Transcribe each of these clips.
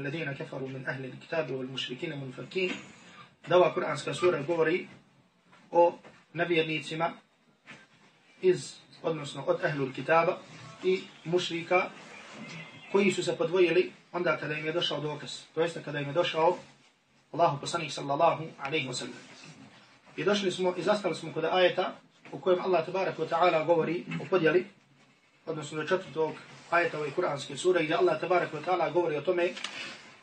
الذين كفروا من أهل الكتاب والمشركين منفكين دوا قرآن سورة govori o nevjernicima iz, odnosno od ahlul kitaba i mušrika koji su se podvojili onda kada im je došao dokaz. To jeste kada im je došao Allahu poslanik sallallahu alaihi wa sallam. I došli smo i zastali smo kod ajeta u kojem Allah tabarak wa ta'ala govori o podjeli, odnosno do četvrtog ajeta ove kuranske sure, gdje Allah tabarak wa ta'ala govori o tome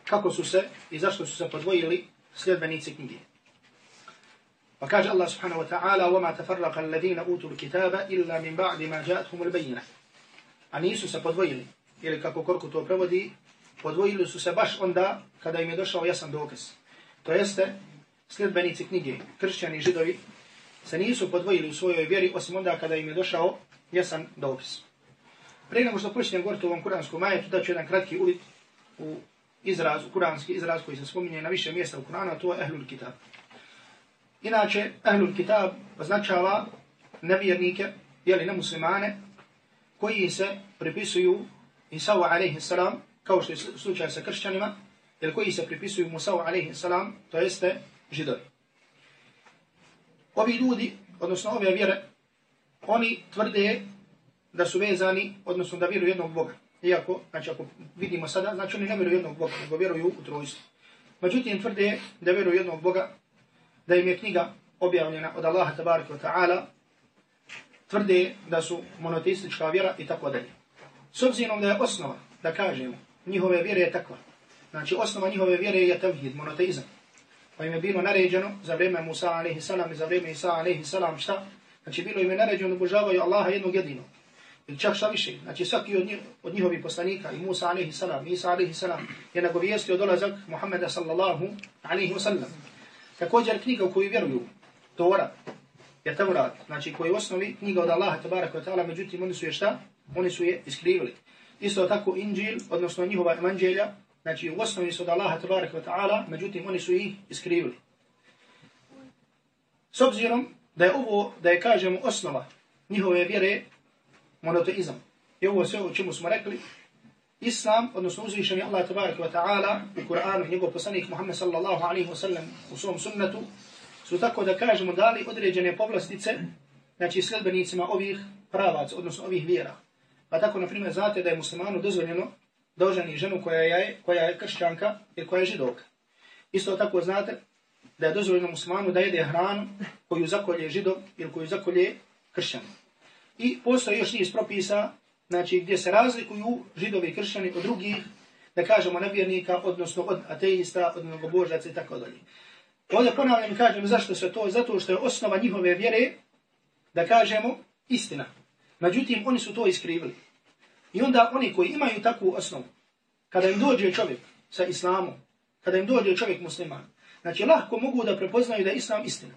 kako su se i zašto su se podvojili sljedbenici knjige. Pa kaže Allah subhanahu wa ta'ala وَمَا تَفَرَّقَ الَّذِينَ أُوتُوا الْكِتَابَ إِلَّا مِنْ بَعْدِ مَا جَاءَتْهُمُ الْبَيِّنَةِ A nisu se podvojili, ili kako Korku to prevodi, podvojili su se baš onda kada im je došao jasan dokaz. To jeste, sljedbenici knjige, kršćani i židovi, se nisu podvojili u svojoj vjeri osim onda kada im je došao jasan dokaz. Prije nego što počnem govoriti o ovom kuranskom ajetu, daću jedan kratki uvid u izraz, u kuranski izraz koji se spominje na više mjesta u Kuranu, a to je Ehlul Kitab. Inače, Ehlul Kitab označava nevjernike, jeli ne muslimane, koji se pripisuju Isau alaihi salam, kao što je slučaj sa kršćanima, ili koji se pripisuju Musavu alaihi salam, to jeste židovi. Ovi ljudi, odnosno ove vjere, oni tvrde da su vezani, odnosno da vjeruju jednog Boga. Iako, znači ako vidimo sada, znači oni ne vjeruju jednog Boga, nego vjeruju u trojstvo. Međutim, tvrde da vjeruju jednog Boga, da im je knjiga objavljena od Allaha tabaraka wa ta'ala, tvrde da su monoteistička vjera i tako dalje. S obzirom da je osnova, da kažemo, njihove vjere je takva. Znači, osnova njihove vjere je tevhid, monoteizam. Pa im je bilo naređeno za vrijeme Musa a.s. i za vrijeme Isa a.s. šta? Znači, bilo im je naređeno da obožavaju Allaha jednog jedinog. Ili čak šta više. Znači, svaki od, njih, od njihovih poslanika, i Musa a.s. i Isa a.s. je nagovijestio dolazak Muhammeda sallallahu a.s. Također knjiga u koju vjeruju, Tora, je Tevrat, znači koji je osnovi knjiga od Allaha tabaraka wa ta'ala, međutim oni su je šta? Oni su je iskrivili. Isto tako Inđil, odnosno njihova evanđelja, znači u osnovi su od Allaha tabaraka wa ta'ala, međutim oni su ih iskrivili. S obzirom da je ovo, da je kažemo osnova njihove vjere, monoteizam. I ovo sve o čemu smo rekli, Islam, odnosno uzvišeni Allah tabaraka wa ta'ala u Kur'anu, i njegov poslanik Muhammed sallallahu alaihi wa sallam u svom sunnetu, su tako da kažemo dali određene povlastice, znači sledbenicima ovih pravac, odnosno ovih vjera. Pa tako, na primjer, znate da je muslimanu dozvoljeno da oženi ženu koja je, koja je kršćanka ili koja je židovka. Isto tako znate da je dozvoljeno muslimanu da jede hranu koju zakolje židov ili koju zakolje kršćan. I postoje još niz propisa znači, gdje se razlikuju židovi i kršćani od drugih, da kažemo nevjernika, odnosno od ateista, od mnogobožaca i tako dalje. Ovdje ponavljam i kažem zašto se to, zato što je osnova njihove vjere, da kažemo, istina. Međutim, oni su to iskrivili. I onda oni koji imaju takvu osnovu, kada im dođe čovjek sa islamom, kada im dođe čovjek musliman, znači lahko mogu da prepoznaju da je islam istina.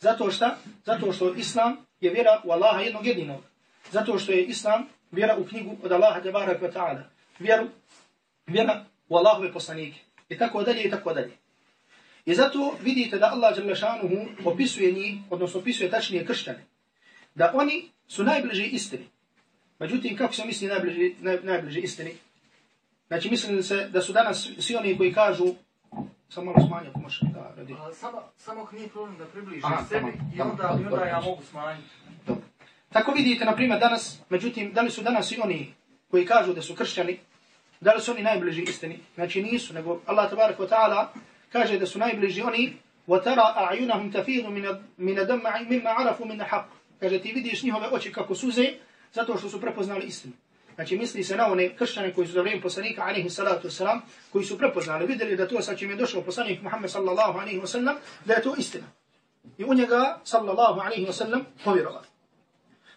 Zato što, zato što islam je vjera u Allaha jednog jedinog. Zato što je islam vjera u knjigu od Allaha tebarak wa ta'ala. Vjeru, vjera u Allahove poslanike. I tako dalje i tako dalje. I zato vidite da Allah Đalešanuhu opisuje njih, odnosno opisuje tačnije kršćane, da oni su najbliži istini. Međutim, kako se misli najbliži, naj, najbliži istini? Znači, mislim se da su danas svi oni koji kažu, samo malo smanjati, ako možeš da radi. Samo, samo nije problem da približi Aha, sebi tamo, i onda, tamo, i onda ja mogu smanjiti. Dobro. Tako vidite, na primjer, danas, međutim, da li su danas i oni koji kažu da su kršćani, da li su oni najbliži istini? Znači nisu, nego Allah tabarak wa ta'ala kaže da su najbliži oni وَتَرَا أَعْيُنَهُمْ تَفِيدُ مِنَ دَمَّعِ مِمَّا عَرَفُ مِنَ حَقُ Kaže, ti vidiš njihove oči kako suze, zato što su prepoznali istinu. Znači, misli se na one kršćane koji su za vrijeme poslanika, alaihi salatu wasalam, koji su prepoznali, vidjeli da to sa čim je došao poslanik Muhammed sallallahu alaihi wasallam, da je to istina. I u njega, sallallahu alaihi wasallam, povjerovali.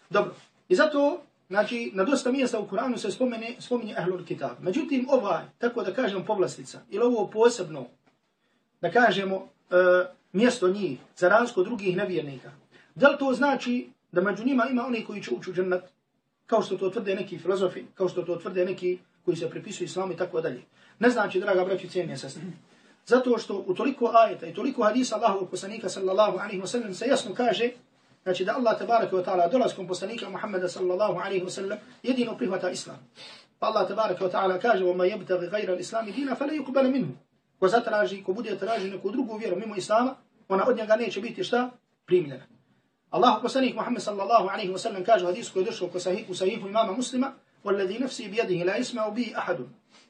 Dobro. I zato, znači, na dosta mjesta u Kuranu se spomene, spominje Ahlul Kitab. Međutim, ova, tako da kažem, povlastica, ili ovo posebno, da kažemo, uh, mjesto njih, za razliku drugih nevjernika, da li to znači da među njima ima oni koji će ući u džennet, kao što to tvrde neki filozofi, kao što to tvrde neki koji se pripisuju islamu i tako dalje. Ne znači, draga braći, cijenije sestri. Zato što u toliko ajeta i toliko hadisa Allahovog poslanika sallallahu alaihi wa sallam se jasno kaže Znači da Allah tabaraka wa ta'ala dolazkom poslanika Muhammeda sallallahu alaihi wa sallam jedino prihvata islam. Pa Allah tabaraka wa ta'ala kaže, وَمَا يَبْتَغِ غَيْرَ الْإِسْلَامِ دِينَ فَلَا يُقْبَلَ مِنْهُ Ko zatraži, ko bude traži neku drugu vjeru mimo Islama, ona od njega neće biti šta? Primljena. Allah poslanik Muhammed sallallahu alaihi wa sallam kaže u hadisu koji je došao u sahihu imama muslima, وَالَّذِي نَفْسِي بِيَدِهِ لَا إِسْمَعُ بِهِ أَحَدٌ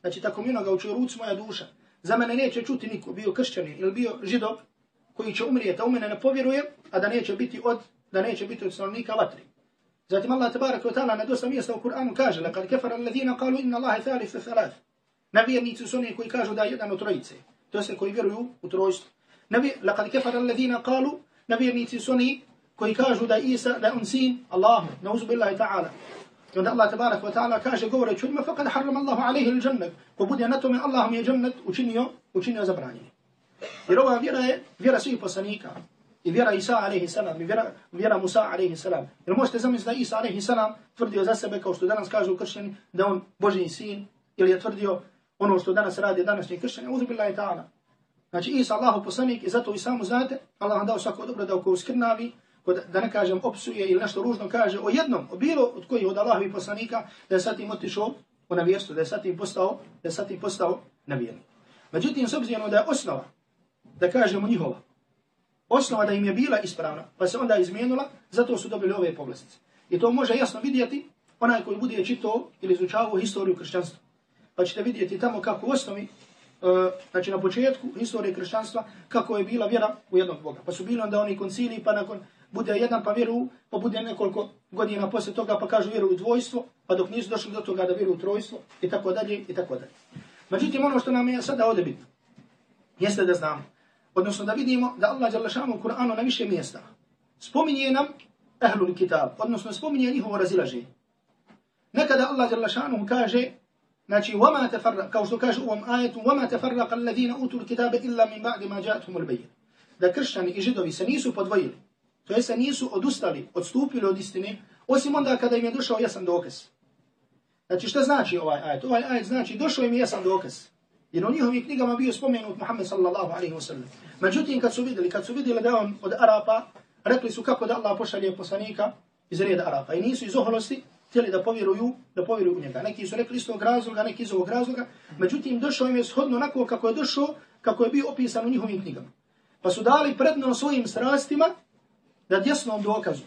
Znači, tako mi onoga uči ruc moja duša. Za mene neće čuti niko, bio kršćanin ili bio židov, koji će umrijeti, a u mene ne povjeruje, a da neće biti od, da neće biti od stanovnika vatri. Zatim Allah tabarak wa ta'ala na dosta mjesta u Kur'anu kaže لَقَدْ كَفَرَ الَّذِينَ قَالُوا إِنَّ اللَّهَ ثَالِثَ ثَلَاث Nevjernici su oni koji kažu da je jedan od trojice. To se koji vjeruju u trojstvo. لَقَدْ كَفَرَ الَّذِينَ قَالُوا Nevjernici su oni koji kažu da Isa da on sin Allahu nauzu billahi ta'ala kada Allah tbaraka ve ta'ala kaže govore čudno pa kad haram Allah alejhi el džennet ko bude na tome Allah mu je džennet učinio učinio zabranjeno jer ova vjera je vjera svih poslanika. I vjera Isa alejhi salam, i vjera vjera Musa alejhi salam. jer možete zamisliti da Isa alejhi salam tvrdio za sebe kao što danas kažu kršćani da on božji sin ili je tvrdio ono što danas radi današnji kršćani? Uzubillahi ta'ala. Znači, Isa, Allahu poslanik, i zato i samo znate, Allah vam dao svako dobro da oko uskrnavi, da ne kažem opsuje ili nešto ružno kaže o jednom, o bilo od kojih od Allahovi poslanika, da je sad otišao u navijestu, da je sad postao, da je sad postao navjerni. Međutim, s obzirom da je osnova, da kažemo njihova, osnova da im je bila ispravna, pa se onda izmijenila, zato su dobili ove povlastice. I to može jasno vidjeti onaj koji bude čito ili izučavao historiju kršćanstva. Pa ćete vidjeti tamo kako u osnovi, e, znači na početku historije kršćanstva, kako je bila vjera u jednog Boga. Pa su bili onda oni koncili, pa nakon bude jedan pa vjeru, pa bude nekoliko godina posle toga pa kažu vjeru u dvojstvo, pa dok nisu došli do toga da vjeru u trojstvo, i tako dalje, i tako dalje. Međutim, ono što nam je sada ovdje bitno, jeste da znamo, odnosno da vidimo da Allah Đalešanu u Kur'anu na više mjesta spominje nam ehlul kitab, odnosno spominje njihovo razilaženje. Nekada Allah Đalešanu kaže, znači, وَمَا تَفَرَّقَ, kao što kaže u ovom ajetu, وَمَا تَفَرَّقَ الَّذِينَ أُوتُوا الْكِتَابَ إِلَّا مِنْ بَعْدِ مَا جَاءَتْهُمُ الْبَيِّنَ Da kršćani i židovi se nisu podvojili, to jeste nisu odustali, odstupili od istine, osim onda kada im je došao jasan dokaz. Znači, šta znači ovaj ajet? Ovaj ajet znači, došao im jasan dokaz. Jer u njihovim knjigama bio spomenut Muhammed sallallahu alaihi wa sallam. Međutim, kad su vidjeli, kad su vidjeli da on od Arapa, rekli su kako da Allah pošalje poslanika iz reda Arapa. I nisu iz oholosti htjeli da povjeruju, da povjeruju u njega. Neki su rekli iz tog razloga, neki iz ovog razloga. Međutim, došao im je shodno onako kako je došao, kako je bio opisan u njihovim knjigama. Pa su dali predno svojim strastima nad jasnom dokazu.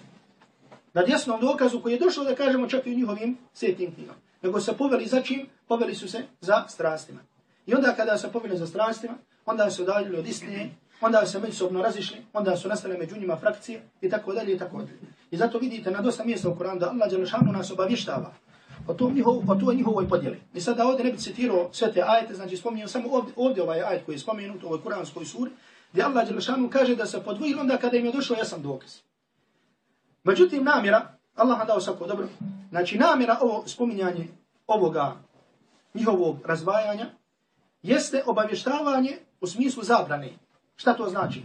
Nad jasnom dokazu koji je došao da kažemo čak i u njihovim svetim knjigama. Nego se poveli za čim? Poveli su se za strastima. I onda kada se poveli za strastima, onda su udaljili od istine, onda se međusobno razišli, onda su nastale među njima frakcije i tako dalje i tako dalje. I zato vidite na dosta mjesta u Koranu da Allah Đelešanu nas obavještava o, tom njihovo, o toj njihovoj podjeli. I sada ovdje ne bi citirao sve te ajete, znači spominjem samo ovdje, ovdje ovaj ajet koji je spomenut u ovoj kuranskoj suri, gdje Allah Đelešanu kaže da se podvojili onda kada im je došlo jasan dokaz. Međutim, namjera, Allah nam dao svako dobro, znači namjera ovo spominjanje ovoga njihovog razvajanja, jeste obavještavanje u smislu zabrane. Šta to znači?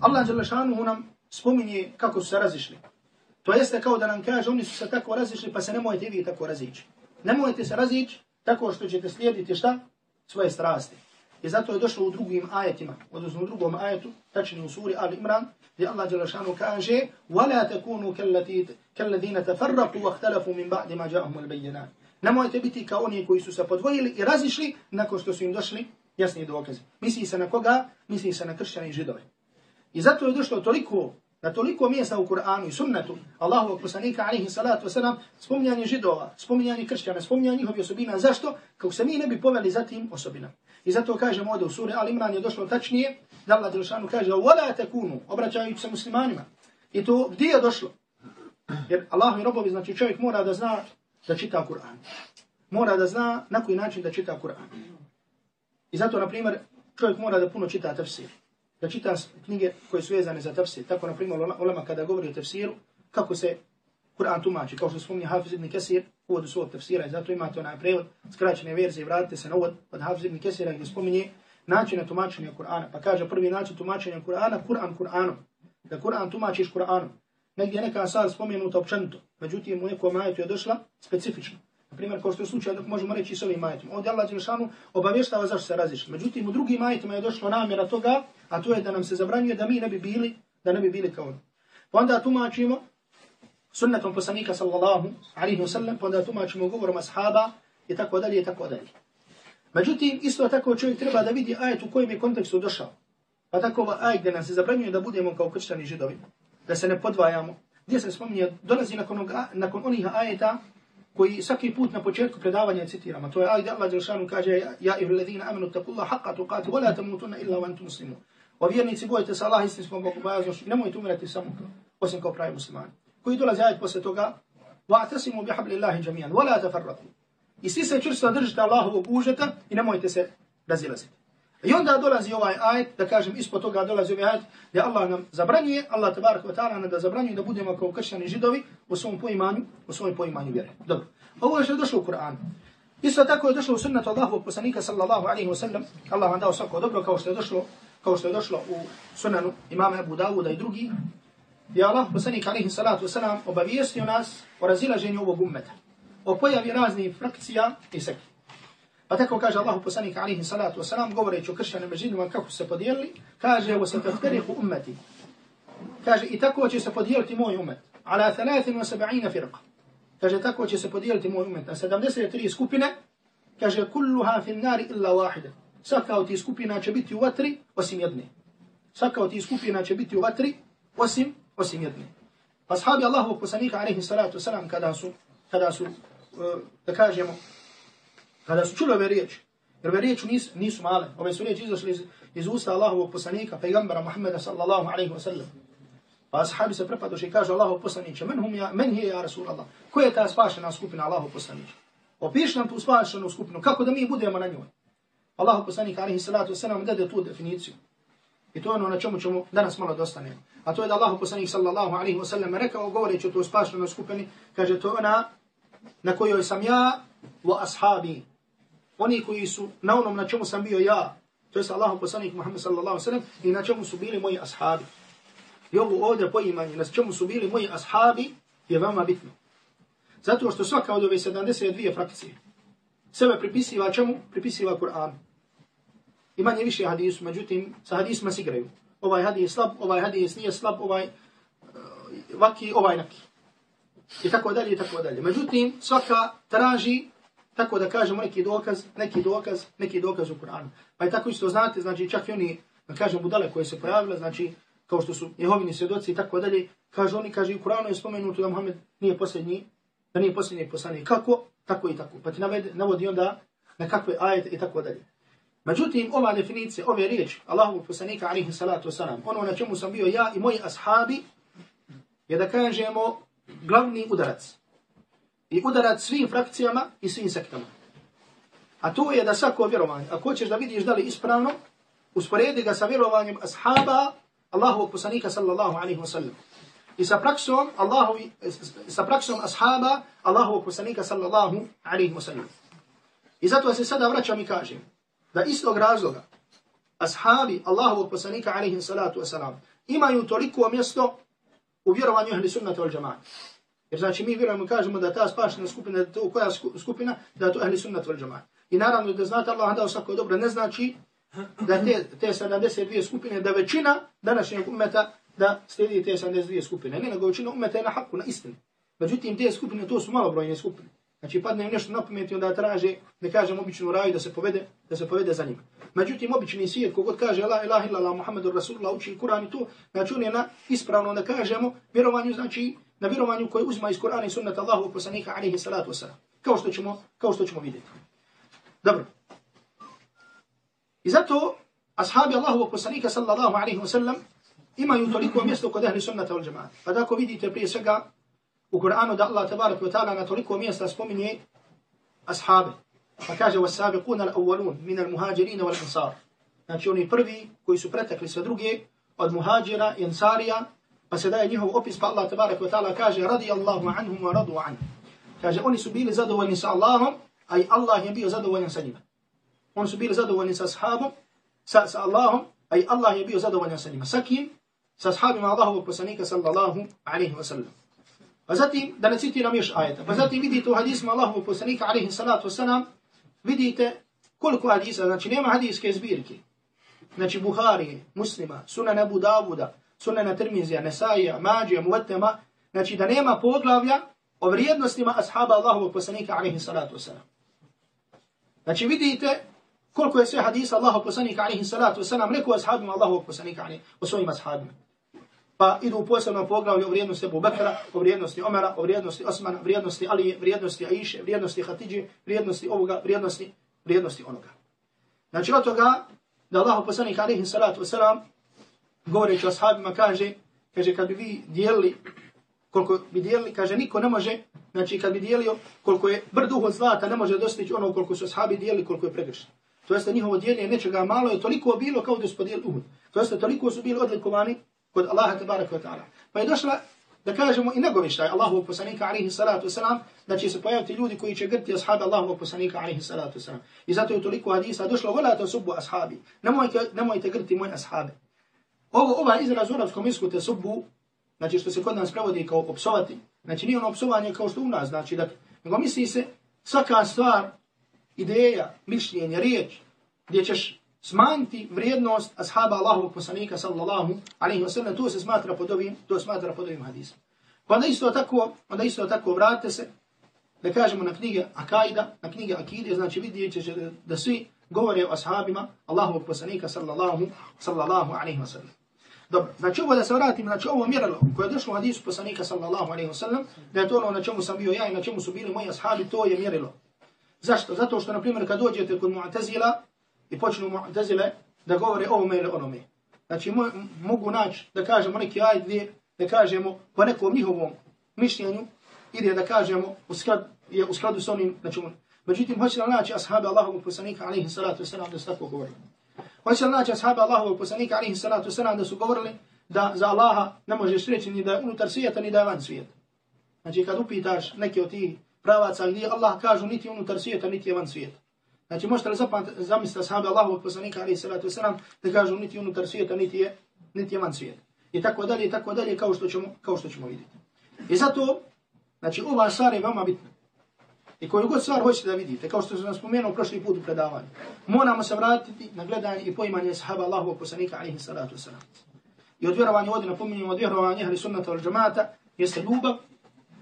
Allah Đelešanu nam spominje kako su se razišli. To jeste kao da nam kaže, oni su se tako razišli, pa se nemojte vi tako razići. Nemojte se razići tako što ćete slijediti šta? Svoje strasti. I zato je došlo u drugim ajetima, odnosno u drugom ajetu, tačnije u suri Al Imran, gdje Allah Đelešanu kaže وَلَا تَكُونُوا كَلَّذِينَ تَفَرَّقُوا وَاخْتَلَفُوا مِنْ بَعْدِ مَا جَاءَهُمُ الْبَيِّنَانِ Nemojte biti kao oni koji su se podvojili i razišli nakon što su im došli jasni dokazi. Misli se na koga? Misli se na kršćane i židove. I zato je došlo toliko, na toliko mjesta u Kur'anu i sunnetu Allahovog poslanika alaihi salatu wasalam spominjanje židova, spominjanje kršćana, spominjanje njihovi osobina. Zašto? Kako se mi ne bi poveli za tim osobinama. I zato kažemo ovdje u suri Al Imran je došlo tačnije, da Allah Đelšanu kaže وَلَا تَكُونُ obraćajući se muslimanima. I to gdje je došlo? Jer Allah i robovi, znači čovjek mora da zna da čita Kur'an. Mora da zna na koji način da čita Kur'an. I zato, na primjer, čovjek mora da puno čita tafsir. Da čita knjige koje su vezane za tafsir. Tako, na primjer, ulema kada govori o tafsiru, kako se Kur'an tumači, kao što spominje Hafiz ibn Kesir, uvodu svog tafsira, i zato imate onaj prevod, skraćene verzije, vratite se na uvod od Hafiz ibn Kesira, gdje spominje načine tumačenja Kur'ana. Pa kaže prvi način tumačenja Kur'ana, Kur'an Kur'anom. Da Kur'an tumačiš Kur'anom. Negdje neka sad spomenuta općenito, međutim u nekom ajetu je došla specifično. Na primjer, kao što je slučaj, dok možemo reći s ovim majetima. Ovdje Allah Đelšanu obavještava zašto se razišli. Međutim, u drugim majetima je došlo namjera toga, a to je da nam se zabranjuje da mi ne bi bili, da ne bi bili kao oni. Pa onda tumačimo sunnetom poslanika sallallahu alaihi wa sallam, pa onda tumačimo govorom ashaba i tako dalje i tako dalje. Međutim, isto tako čovjek treba da vidi ajet u kojem je kontekstu došao. Pa tako ova ajet gdje nam se zabranjuje da budemo kao kršćani židovi, da se ne podvajamo, gdje se spominje, dolazi nakon, onoga, nakon onih ajeta koji svaki put na početku predavanja citiramo. To je ajde Allah Đelšanu kaže Ja i ledina amenu takullah haqqa tuqati, wala tamutunna illa wa antum muslimu. O vjernici, bojite se Allah istinskom Bogu i nemojte umirati samo osim kao pravi muslimani. Koji dolazi ajet posle toga, wa'tasimu bihabli Allahi jamijan, wala tafarraku. I svi se čvrsto držite Allahovog užeta i nemojte se razilaziti. I onda dolazi ovaj ajet, da kažem, ispod toga dolazi ovaj ajet, da Allah nam zabranjuje, Allah tabarak wa ta'ala nam da zabranjuje da budemo kao kršćani židovi u svom poimanju, u svom poimanju vjere. Dobro. Ovo je što je došlo u Kur'anu. Isto tako je došlo u sunnetu Allahovog poslanika sallallahu alaihi wa sallam. Allah vam dao svako dobro kao što je došlo, kao što je došlo u sunanu imama Abu Dawuda i drugi. Je Allah poslanik alaihi salatu wa sallam obavijestio nas o razilaženju ovog ummeta. O pojavi raznih frakcija i sekti. Pa tako kaže Allah poslanik alaihi salatu wasalam, govoreći o kršćanim židima kako se podijelili, kaže, tefterihu ummeti. Kaže, i tako će se podijeliti moj umet. Ala 73 firqa. Kaže, tako će se podijeliti moj umet. Na 73 skupine, kaže, kulluha fin nari illa wahida. Svaka od tih skupina će biti u vatri, osim jedne. Svaka od tih skupina će biti u vatri, osim, osim jedne. Pa sahabi Allahovog poslanika alaihi salatu wasalam, kada su, kada su, uh, da kažemo, kada su čuli ove riječi, jer ove riječi nisu, nisu male, ove su riječi izašli iz, iz usta Allahovog poslanika, pejgambera Muhammeda sallallahu alaihi wa sallam. Pa ashabi se prepadoši i kaže Allahov poslaniće, men, hum ja, men je ja Rasul Allah, ko je ta spašena skupina Allahov poslaniće? Opiši nam tu spašenu skupinu, kako da mi budemo na njoj? Allahov poslanik alaihi salatu wasalam dade tu definiciju. I to je ono na čemu ćemo danas malo dostanemo. A to je da Allahov poslanik sallallahu alaihi wa sallam rekao, govoreći o tu spašenoj skupini, kaže to ona na kojoj sam ja wa ashabi, oni koji su na onom na čemu sam bio ja, to je Allahom poslanik Muhammed sallallahu sallam, i na čemu su bili moji ashabi. I ovo ovdje poimanje, na čemu su bili moji ashabi, je veoma bitno. Zato što svaka od ove 72 frakcije sebe pripisiva čemu? Pripisiva Kur'an. I manje više hadisu, međutim, sa hadisma se igraju. Ovaj hadis slab, ovaj hadis nije slab, ovaj eh, vaki, ovaj naki. I tako dalje, i tako dalje. Međutim, svaka traži tako da kažemo neki dokaz, neki dokaz, neki dokaz u Kur'anu. Pa je tako isto znate, znači čak i oni, da kažem, budale koje se pojavile, znači kao što su Jehovini svjedoci i tako dalje, kažu oni, kaže u Kur'anu je spomenuto da Muhammed nije posljednji, da nije posljednji poslanik. Kako? Tako i tako. Pa ti navede, navodi onda na kakve ajete i tako dalje. Međutim, ova definicija, ove riječi, Allahovog poslanika, alihi salatu wasalam, ono na čemu sam bio ja i moji ashabi, je da kažemo glavni udarac i udarat svim frakcijama i svim sektama. A to je da svako vjerovanje, ako hoćeš da vidiš da li ispravno, usporedi ga sa vjerovanjem ashaba Allahovog poslanika sallallahu alaihi wa sallam. I sa praksom, Allahovi, sa praksom ashaba Allahovog poslanika sallallahu alaihi wa sallam. I zato se sada vraćam i kažem da istog razloga ashabi Allahovog poslanika alaihi salatu wa imaju toliko mjesto u vjerovanju ahli sunnata wal jama'a. Jer znači mi vjerujemo kažemo da ta spašena skupina, da to koja skupina, da to ahli sunnat vel džamaat. I naravno da znate Allah dao svako dobro, ne znači da te, te 72 skupine, da većina današnjeg umeta da slijedi te 72 skupine. Ne, nego većina umeta je na haku, na istinu. Međutim, te skupine, to su malobrojne skupine. Znači, padne im nešto na pamet i onda traže, da kažem, običnu raju da se povede, da se povede za njima. Međutim, obični svijet, kogod kaže Allah, ilah, illallah, Muhammedur Rasulullah, uči Kur'an i to, znači on je na ispravno da kažemo, vjerovanju, znači, na vjerovanju koje uzima iz Kur'ana i sunnata Allahu poslanika alaihi salatu wasalam. Kao što ćemo, kao što ćemo vidjeti. Dobro. I zato ashabi Allahu poslanika sallallahu alaihi wasallam imaju toliko mjesto kod ehli sunnata wal jamaat. Pa tako vidite prije svega u Kur'anu da Allah tabarak wa ta'ala na toliko mjesta spominje ashabe. Pa kaže was-sabiquna al-awwalun min al-muhajirin wal-ansar. Znači oni prvi koji su pretekli sve druge od muhađira i ansarija Pa se daje njihov opis, pa Allah tabarak wa ta'ala kaže radi Allahu anhum wa radu an. Kaže oni su bili zadovoljni sa Allahom, a i Allah je bio zadovoljan sa njima. Oni su bili zadovoljni sa ashabom, sa, sa Allahom, a i Allah je bio zadovoljan sa njima. Sa kim? Sa ashabima Allahovog poslanika sallallahu alaihi wa sallam. Pa zatim, da ne citiram još ajeta, pa zatim vidite u hadismu Allahovog poslanika alaihi salatu wa sallam, vidite koliko hadisa, znači nema hadiske zbirke. Znači Buhari, muslima, sunan Abu Davuda, sunena Tirmizija, Nesaija, Mađija, Muvetema, znači da nema poglavlja o vrijednostima ashaba Allahovog poslanika, alaihi salatu wasalam. Znači vidite koliko je sve hadisa Allahu poslanika alaihi salatu wasalam rekao ashabima Allahu poslanika alaihi o svojim ashabima. Pa idu u posebnom poglavlju o vrijednosti Abu Bakra, o vrijednosti Omara, o vrijednosti Osmana, vrijednosti Alije, vrijednosti Aisha, vrijednosti Hatidži, vrijednosti ovoga, vrijednosti, vrijednosti onoga. Znači od toga da Allahu poslanik alaihi salatu wasalam govoreći o sahabima, kaže, kaže kad bi vi dijelili koliko bi dijelili, kaže niko ne može, znači kad bi dijelio koliko je brduho zlata ne može dostići ono koliko su ashabi dijelili koliko je pregršeno. To jeste njihovo dijeljenje nečega malo je toliko bilo kao da su podijeli Uhud. To jeste toliko su bili odlikovani kod Allaha tabaraka wa ta'ala. Pa je došla da kažemo i nagovištaj Allahovog poslanika alaihi salatu wasalam da će se pojaviti ljudi koji će grti ashabi Allahovog poslanika alaihi salatu wasalam. I zato je toliko hadisa došlo vola to subu ashabi. Nemojte, nemojte grti moje ashabi. Ovo, ova izraz u arabskom isku te subu, znači što se kod nas prevodi kao opsovati, znači nije ono opsovanje kao što u nas, znači da, nego misli se svaka stvar ideja, mišljenje, riječ, gdje ćeš smanjiti vrijednost ashaba Allahovog poslanika sallallahu alaihi wa sallam, to se smatra pod ovim, to smatra pod ovim hadisom. Pa onda isto tako, onda isto tako vratite se, da kažemo na knjige Akaida, na knjige Akide, znači vidjet će da, da svi govore o ashabima Allahovog poslanika sallallahu, sallallahu alaihi wa sallam. Dobro, znači ovo da se vratim, znači ovo mjerilo koje je došlo u hadisu poslanika sallallahu alaihi wasallam, da je to ono na čemu sam bio ja i na čemu su bili moji ashabi, to je mjerilo. Zašto? Zato što, na primjer, kad dođete kod Mu'tazila i počnu Mu'tazile da govore ovome ili onome. Znači, mo mogu naći da kažemo neki ajd gdje, da kažemo po nekom njihovom mišljenju, ili da kažemo u, skladu, je u skladu s onim, znači, čemu. međutim, hoće da naći ashabi Allahovog poslanika, alaihi salatu wasalam, da su tako govorili. Hoće li naći ashabi Allahovog poslanika, alihi salatu wasalam, da su govorili da za Allaha ne možeš reći ni da je unutar svijeta, ni da je van svijeta. Znači, kad upitaš neke od tih pravaca gdje Allah kažu niti unutar svijeta, niti je van svijeta. Znači možete li zamisliti ashabi Allahovog poslanika alaihi salatu wasalam da kažu niti unutar svijeta, niti je, niti je van svijeta. I tako dalje, i tako dalje, kao što ćemo, kao što ćemo vidjeti. I zato, znači ova stvar je veoma bitna. I koju god stvar hoćete da vidite, kao što sam spomenuo prošli put u predavanju, moramo se vratiti na gledanje i poimanje sahaba Allahovog poslanika alaihi salatu wasalam. I od vjerovanja ovdje napominjamo od vjerovanja ahli sunnata al džamata jeste ljubav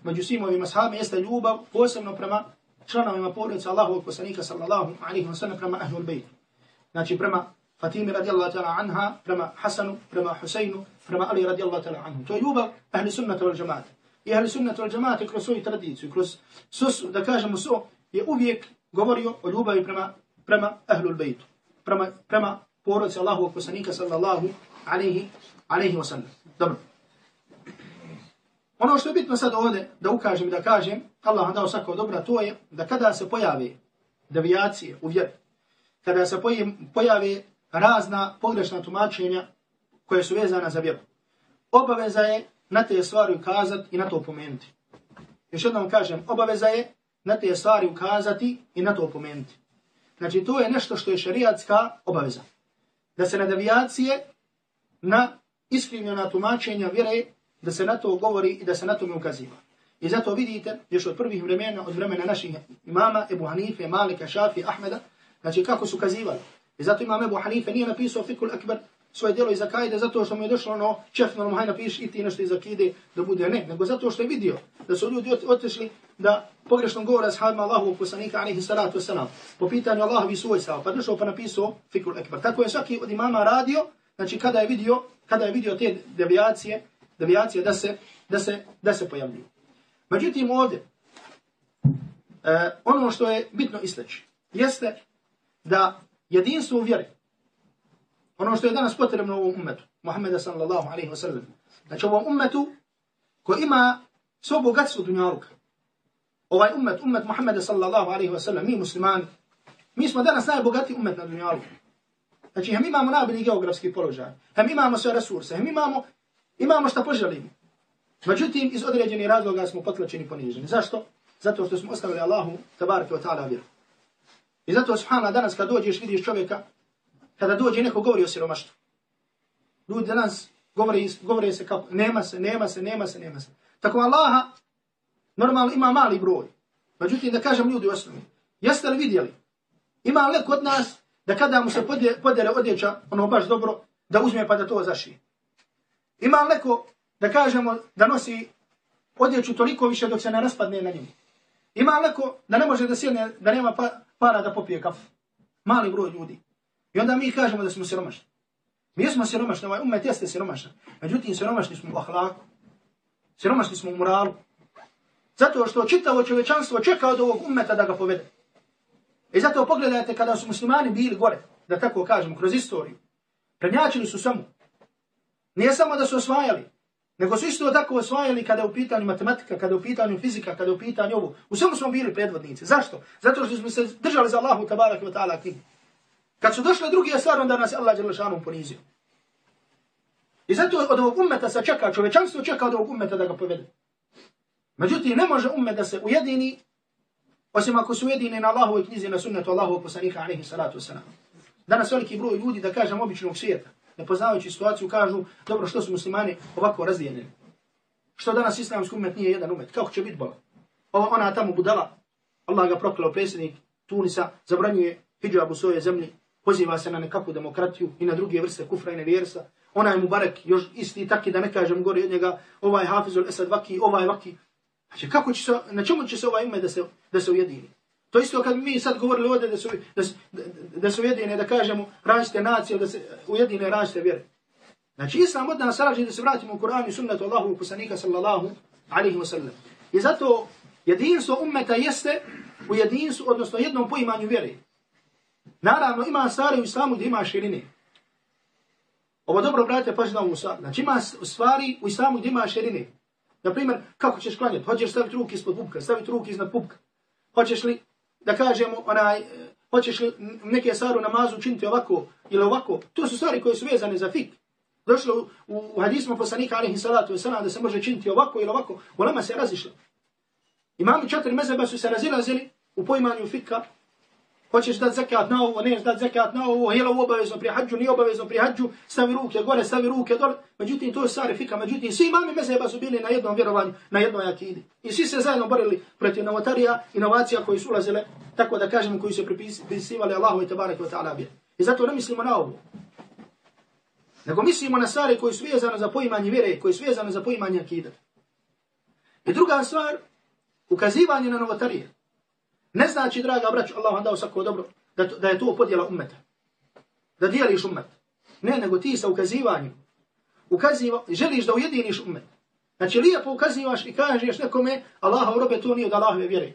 među svim ovim ashabima jeste ljubav posebno prema članovima porodice Allahovog poslanika sallallahu alaihi wa sallam prema ahlul bejtu. Znači prema Fatimi radijallahu ta'ala anha, prema Hasanu, prema Huseinu, prema Ali radijallahu ta'ala anhu. To je ljubav ahli sunnata wal džamata. I ahli sunnata al džamata kroz svoju tradiciju, kroz sus, da kažemo so, je uvijek govorio o ljubavi prema, prema ahlul bejtu. Prema, prema porodice Allahovog poslanika sallallahu alaihi, alaihi wa sallam. Dobro. Ono što je bitno sad ovdje da ukažem da kažem, Allah vam dao svako dobra, to je da kada se pojave devijacije u vjeru, kada se pojave razna pogrešna tumačenja koje su vezana za vjeru, obaveza je na te stvari ukazati i na to pomenuti. Još jednom kažem, obaveza je na te stvari ukazati i na to pomenuti. Znači, to je nešto što je šariatska obaveza. Da se na devijacije, na iskrivljena tumačenja vjere da se na to govori i da se na to mi ukaziva. I zato vidite, još od prvih vremena, od vremena naših imama, Ebu Hanife, Malika, Šafi, Ahmeda, znači kako su kazivali. I zato imam Ebu Hanife nije napisao Fikul Akbar svoje djelo iz akide zato što mu je došlo ono čefno, haj napiš i ti nešto iz Akide da bude ne, nego zato što je vidio da su ljudi otišli da pogrešno govore ashabima Allahu poslanika alaihi salatu wasalam po pitanju Allahovi svojstava, pa došao pa napisao Fikul Ekber. Tako je svaki od imama radio, znači kada je vidio, kada je vidio te devijacije, devijacije da se, da se, da se pojavljuju. Međutim, ovdje, e, ono što je bitno isteći, jeste da jedinstvo u vjeri, ono što je danas potrebno u ovom umetu, Muhammeda sallallahu alaihi wa sallam, znači ovom umetu ko ima svo bogatstvo dunjaluka, ovaj umet, umet Muhammeda sallallahu alaihi wa sallam, mi muslimani, mi smo danas najbogati umet na dunjaluku. Znači, hem imamo najbolji geografski položaj, hem imamo sve resurse, hem imamo Imamo šta poželimo. Međutim, iz određenih razloga smo potlačeni i poniženi. Zašto? Zato što smo ostavili Allahu, tabaraka wa ta'ala, vjeru. I zato, subhana, danas kad dođeš, vidiš čovjeka, kada dođe neko govori o siromaštvu. Ljudi danas govori, govori se kao, nema se, nema se, nema se, nema se. Tako Allaha, normalno ima mali broj. Međutim, da kažem ljudi u osnovi, jeste li vidjeli? Ima li kod nas da kada mu se podje, podere odjeća, ono baš dobro, da uzme pa da to zašije? Ima neko da kažemo da nosi odjeću toliko više dok se ne raspadne na njemu. Ima neko da ne može da sjedne, da nema pa, para da popije kafu. Mali broj ljudi. I onda mi kažemo da smo siromašni. Mi smo siromašni, ovaj umet jeste siromašan. Međutim, siromašni smo u ahlaku. Siromašni smo u moralu. Zato što čitavo čovečanstvo čeka od ovog umeta da ga povede. I zato pogledajte kada su muslimani bili gore, da tako kažemo, kroz istoriju. Prednjačili su samo. Nije samo da su osvajali, nego su isto tako osvajali kada je u pitanju matematika, kada je u pitanju fizika, kada je u pitanju ovo. U svemu smo bili predvodnici. Zašto? Zato što smo se držali za Allahu tabarak wa ta'ala knjigu. Kad su došle druge stvari, onda nas je Allah Đelešanom ponizio. I zato od ovog ummeta se čeka, čovečanstvo čeka od ovog ummeta da ga povede. Međutim, ne može ummet da se ujedini, osim ako se ujedini na Allahove knjizi, na sunnetu Allahove poslanika, alaihi salatu wasalam. Danas veliki broj ljudi, da kažem, običnog svijeta, ne poznavajući situaciju, kažu, dobro, što su muslimani ovako razdijeljeni? Što danas islamski umet nije jedan umet? Kako će biti bola? Ova ona tamo budala, Allah ga proklao predsjednik Tunisa, zabranjuje hijab u svojoj zemlji, poziva se na nekakvu demokratiju i na druge vrste kufra i nevjerstva. Ona je Mubarak, još isti taki da ne kažem gore od njega, ovaj Hafizul Esad vaki, ovaj vaki. Znači, kako će se, na čemu će se ovaj ime da se, da se ujedini? To isto kad mi sad govorili ovdje da su, da, da, da su ujedine, da kažemo, različite nacije, da se ujedine različite vjere. Znači, Islam od nas traži da se vratimo u Kur'an i sunnetu Allahu i poslanika sallallahu alaihi wa sallam. I zato jedinstvo ummeta jeste u jedinstvu, odnosno jednom poimanju vjere. Naravno, ima stvari u islamu gdje ima širine. Ovo dobro, brate, paži na ovu stvar. Znači, ima stvari u islamu gdje ima širine. Naprimjer, kako ćeš klanjati? Hoćeš staviti ruke ispod pupka, staviti ruke iznad pupka. Hoćeš li, da kažemo, onaj, e, hoćeš li neke stvari u namazu učiniti ovako ili ovako? To su stvari koje su vezane za fik. Došlo u, u hadismu poslanika, alaihi salatu wasalam, da se može činiti ovako ili ovako. U nama se razišlo. Imami četiri mezeba su se razilazili u pojmanju fika, Hoćeš da zekat na ovo, neš dati zekat na ovo, je li ovo obavezno pri hađu, nije obavezno pri hađu, stavi ruke gore, stavi ruke dole. Međutim, to je stari fika, međutim, svi imami mezeba su bili na jednom vjerovanju, na jednoj akidi. I svi se zajedno borili protiv novotarija, inovacija koji su ulazile, tako da kažemo, koji su pripisivali Allahu i tabarak wa ta'ala bih. I zato ne mislimo na ovo. Nego mislimo na stvari koji su vezane za poimanje vjere, koji su vezane za poimanje akida. I druga stvar, ukazivanje na novotarije. Ne znači, draga braću, Allah vam dao svako dobro, da, da je to podjela ummeta. Da dijeliš ummet. Ne, nego ti sa ukazivanjem. Ukaziva, želiš da ujediniš ummet. Znači, lijepo ukazivaš i kažeš nekome, Allahov robe to nije od Allahove vjere.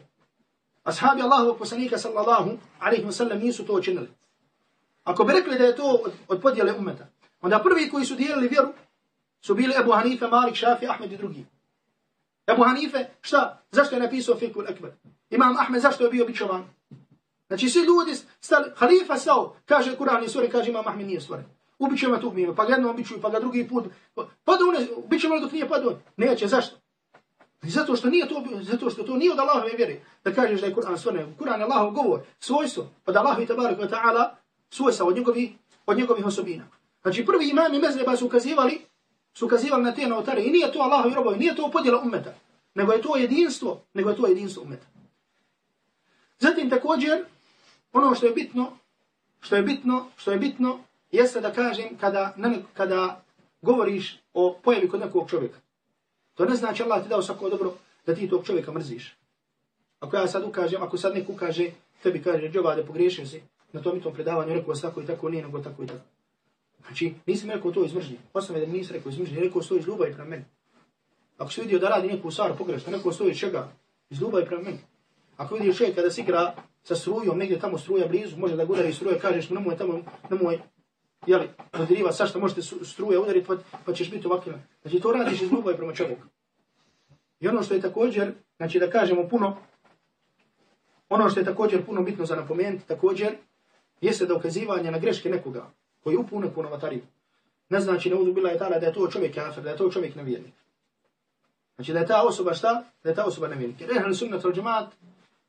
Ashabi Allahovog poslanika sallallahu alaihi wa sallam nisu to činili. Ako bi rekli da je to od, od podjele ummeta, onda prvi koji su dijelili vjeru su bili Ebu Hanife, Malik, Šafi, Ahmed i drugi. Ebu Hanife, šta? Zašto je napisao Fikul Ekber? Imam Ahmed zašto je bio bićovan? Znači svi ljudi stali, halifa stao, kaže Kur'an i suri, kaže Imam Ahmed nije stvoren. Ubiću me tu mimo, pa ga jednom ubiću, pa ga drugi put. Pa padu, da one, ubiću me dok nije padu. Neće, zašto? Zato što nije to, zato što to nije od Allahove vjere. Da kažeš da je Kur'an stvoren. Kur'an je Allahov govor, svojstvo. Od Allahu i tabarak wa ta'ala svojstva od njegovi, od njegovih osobina. Znači prvi imami mezreba su ukazivali, su ukazivali na te notare. I nije to Allahovi robovi, nije to podjela ummeta. Nego je to jedinstvo, nego je to jedinstvo ummeta. Zatim također, ono što je bitno, što je bitno, što je bitno, jeste da kažem kada, ne, kada govoriš o pojavi kod nekog čovjeka. To ne znači Allah ti dao svako dobro da ti tog čovjeka mrziš. Ako ja sad ukažem, ako sad neko ukaže, tebi kaže, džovade, da pogriješio si, na tom i tom predavanju rekao tako i tako, nije nego tako i tako. Znači, nisam rekao to iz mržnje. Osnovno je da nisam rekao iz mržnje, rekao stoji iz ljubavi prema meni. Ako si vidio da radi neku stvar pogrešno, rekao stoji iz čega? Iz ljubavi prema meni. Ako vidiš čovjek kada se igra sa strujom, negdje tamo struja blizu, može da udari struje, kažeš mu nemoj tamo, nemoj, jeli, dodiriva sa što možete struje udariti, pa, pa ćeš biti ovakve. Znači to radiš iz ljubavi prema čovjeku. I ono što je također, znači da kažemo puno, ono što je također puno bitno za napomenuti, također, jeste da ukazivanje na greške nekoga, koji upune puno vatariju. Ne znači ne bila je tala da je to čovjek kafir, da je to čovjek nevjernik. Znači da je ta osoba šta? Da je ta osoba nevjernik. Rehan sunnat al džemaat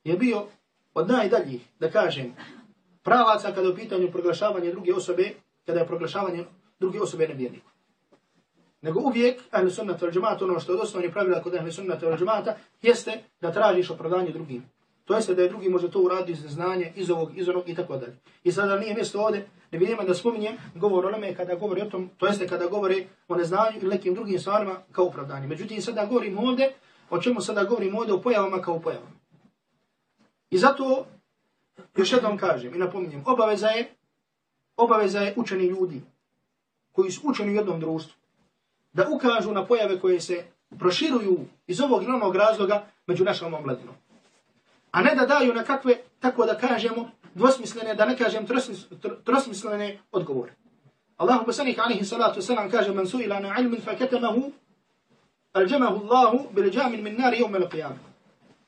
je bio od najdaljih, da kažem, pravaca kada je u pitanju proglašavanje druge osobe, kada je proglašavanje druge osobe nevjerniku. Nego uvijek, ahli sunnata al džemata, ono što je od osnovnih pravila kod ahli sunnata al džemata, jeste da tražiš opravdanje drugim. To jeste da je drugi može to uraditi iz znanja, iz ovog, iz onog i tako dalje. I sada nije mjesto ovdje, ne vidimo da spominjem govor o nome kada govori o tom, to jeste kada govori o neznanju ili nekim drugim stvarima kao opravdanje. Međutim, sada govorimo ovdje, o čemu sada govorimo ovdje o pojavama kao pojavama. I zato, Još jednom kažem i napominjem, obaveza je, obaveza je učeni ljudi koji su učeni u jednom društvu, da ukažu na pojave koje se proširuju iz ovog ili onog razloga među našom omladinom. A ne da daju na kakve, tako da kažemo, dvosmislene, da ne kažem trosmislene odgovore. Allahu poslanik alaihi salatu wasalam kaže man su ila na ilmin fa ketamahu alđamahu Allahu bil džamin min nari jevme il qiyam.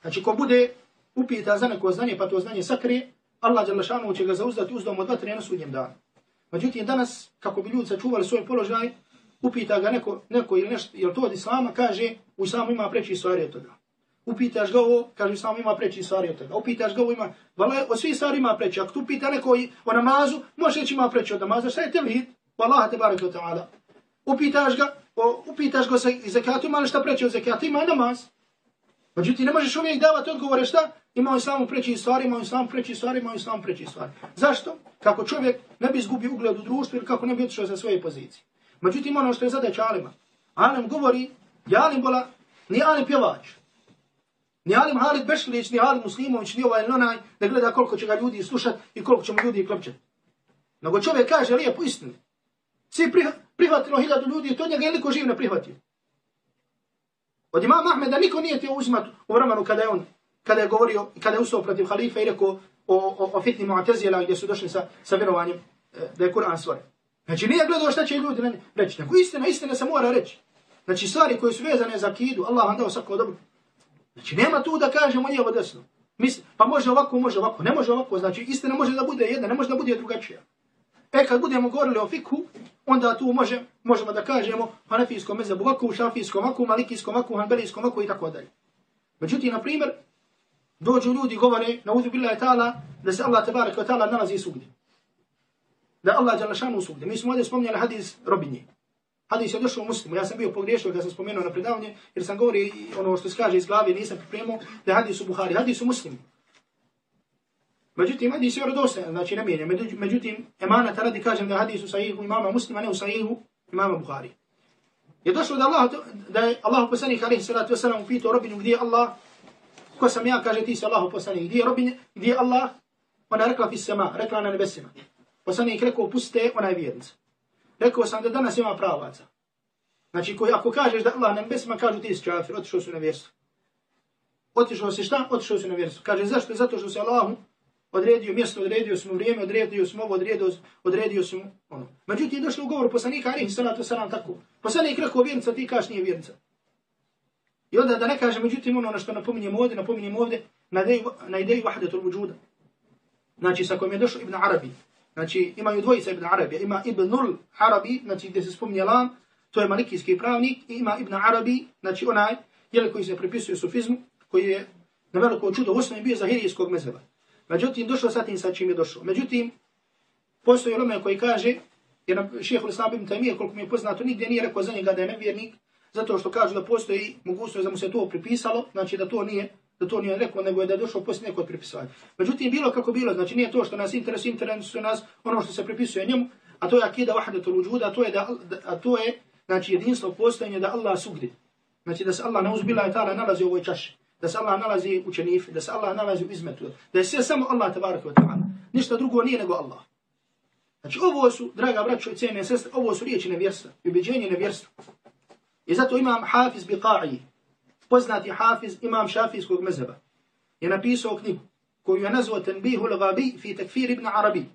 Znači ko bude upita za neko znanje pa to znanje sakrije, Allah šanu će ga zauzdati uzdom od vatre na sudnjem danu. Međutim, danas, kako bi ljudi sačuvali svoj položaj, upita ga neko, neko ili nešto, jel to od Islama, kaže, u Islamu ima preći stvari od toga. Upitaš ga ovo, kaže, u Islamu ima preći stvari od toga. Upitaš ga ovo, ima, vala, od svih stvari ima preći. Ako tu pita neko o namazu, može reći ima preći od namaza. Šta je tevhid? Wallaha te barek od ta'ala. Upitaš ga, o, upitaš ga sa zekatu, ima li šta preći od zekatu? Ima namaz. Međutim, ne možeš uvijek davati odgovore šta? Ima u islamu preći stvari, ima u islamu preći stvari, ima u islamu preći stvari. Zašto? Kako čovjek ne bi izgubio ugled u društvu ili kako ne bi otišao za svoje pozicije. Međutim, ono što je zadaća Alima. Alim govori, ja Alim bola, ni Alim pjevač. Ni Alim Halid Bešlić, ni Alim Muslimović, ni ovaj onaj, da gleda koliko će ga ljudi slušat i koliko će mu ljudi klopčati. Nego čovjek kaže lijepo istinu. Svi prihvatilo hiljadu ljudi i to njega je niko živ ne prihvatio. Od imama Ahmeda niko nije tio uzmat u vremenu kada je on, kada je govorio, kada je ustao protiv halife i rekao o, o, o fitni Mu'tazila gdje su došli sa, sa vjerovanjem e, da je Kur'an stvoren. Znači nije gledao šta će ljudi meni reći. Neko istina, istina se mora reći. Znači stvari koje su vezane za kidu, Allah vam dao svako dobro. Znači nema tu da kažemo lijevo desno. Misli, pa može ovako, može ovako, ne može ovako. Znači istina može da bude jedna, ne može da bude drugačija. E kad budemo govorili o fiku, onda tu može, možemo da kažemo hanefijskom mezebu vaku, šafijskom vaku, malikijskom vaku, hanbelijskom vaku i tako dalje. Međutim, na primjer, dođu ljudi govore na uzu billahi ta'ala da se Allah tabarak wa ta'ala nalazi svugdje. Da Allah jala šanu svugdje. Mi smo ovdje spomnjali hadis robinje. Hadis je došao u muslimu. Ja sam bio pogriješio kada sam spomenuo na predavanje, jer sam govorio ono što se kaže iz glavi, nisam pripremio da je hadis u Buhari. Hadis u muslimu. Međutim, hadis je vjerodostojan, znači ne mijenja. Međutim, emanata radi kažem da je hadis u sahihu imama muslima, ne u sahihu imama Buhari. Je došlo da Allah, da je Allah poslanik alaihi salatu wasalam upitao robinu gdje je Allah, ko sam ja, kaže ti si Allah poslanik, gdje je robin, gdje je Allah, ona rekla fi sema, rekla na nebesima. Poslanik rekao, puste, ona je vjernica. Rekao sam da danas ima pravaca. Znači, koji, ako kažeš da Allah na nebesima, kažu ti si čafir, otišao su na vjerstvo. Otišao si šta? Otišao si na vjerstvo. Kaže, zašto? Zato što se Allahu odredio mjesto, odredio smo vrijeme, odredio smo ovo, odredio, odredio smo ono. Međutim, došlo u govor poslanika, ali salatu salam tako. Poslanik rekao vjernica, ti kaš nije vjernica. I onda da ne kaže, međutim, ono na što napominjem ovdje, napominjem ovdje, na ideju, na ideju vahdetul vujuda. Znači, sa kojim je došao Ibn Arabi. Znači, imaju dvojica Ibn Arabi. Ima Ibn Nul Arabi, znači gdje se spominje lam, to je malikijski pravnik, i ima Ibn Arabi, znači onaj, jel koji se prepisuje sufizmu, koji je na veliko čudo, u osnovi bio zahirijskog mezheba. Međutim, došlo sa tim sa čim je došlo. Međutim, postoji lome koji kaže, jer na šehehu Islam ibn Tamir, koliko mi je poznato, nigdje nije rekao za njega da je nevjernik, zato što kažu da postoji mogućnost da mu se to pripisalo, znači da to nije da to nije rekao, nego je da je došao poslije neko od. Međutim, bilo kako bilo, znači nije to što nas interes, interesuje nas ono što se pripisuje njemu, a to je akida vahdatul uđuda, a to je, da, a to je znači, jedinstvo postojanje da Allah sugdi. Znači da se Allah ne uzbila i ta'ala nalazi u ovoj čaši da se Allah nalazi u čenif, da se Allah nalazi u izmetu, da je sve samo Allah tabaraka wa ta'ala. Ništa drugo nije nego Allah. Znači ovo su, draga braćo i cijene sestre, ovo su riječi nevjerstva ubeđenje nevjerstva. I zato imam Hafiz Biqa'i, poznati Hafiz imam šafijskog mezheba, je napisao knjigu koju je nazvao Tenbihu l-Gabi fi takfir ibn Arabi.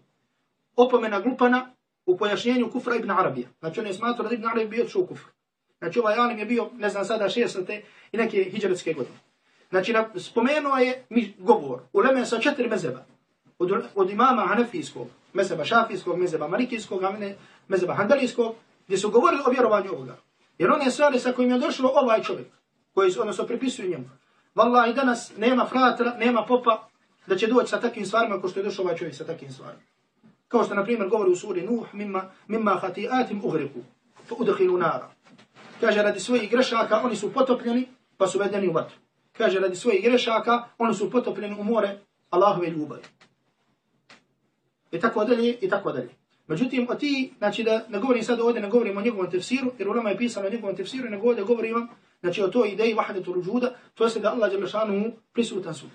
Opomena glupana u pojašnjenju kufra ibn Arabija. Znači on je smatrao da ibn Arabi bio čuo kufr. Znači ovaj alim je bio, ne znam sada, šestete i neke hijđaretske godine. Znači, spomenuo je mi govor u Leme sa četiri mezeba. Od, od imama Hanefijskog, mezeba Šafijskog, mezeba Malikijskog, mezeba Handalijskog, gdje su govorili o vjerovanju ovoga. Jer one stvari sa kojim je došlo ovaj čovjek, koji se odnosno pripisuju njemu. Wallah, i danas nema fratra, nema popa, da će doći sa takvim stvarima kao što je došao ovaj čovjek sa takvim stvarima. Kao što, na primjer, govori u suri Nuh, mimma, mimma hatiatim ugriku, fa udhilu nara. Kaže, radi svojih grešaka, oni su potopljeni, pa su vedeni u vatru kaže radi svoje grešaka, oni su potopljeni u more Allahove ljubavi. I tako dalje, i tako dalje. Međutim, o ti, znači da ne govorim sad ovdje, ne govorim o njegovom tefsiru, jer ulema je pisano o njegovom tefsiru, nego ovdje govorim znači o toj ideji vahdetu ruđuda, to je da Allah je lešanu prisutan su.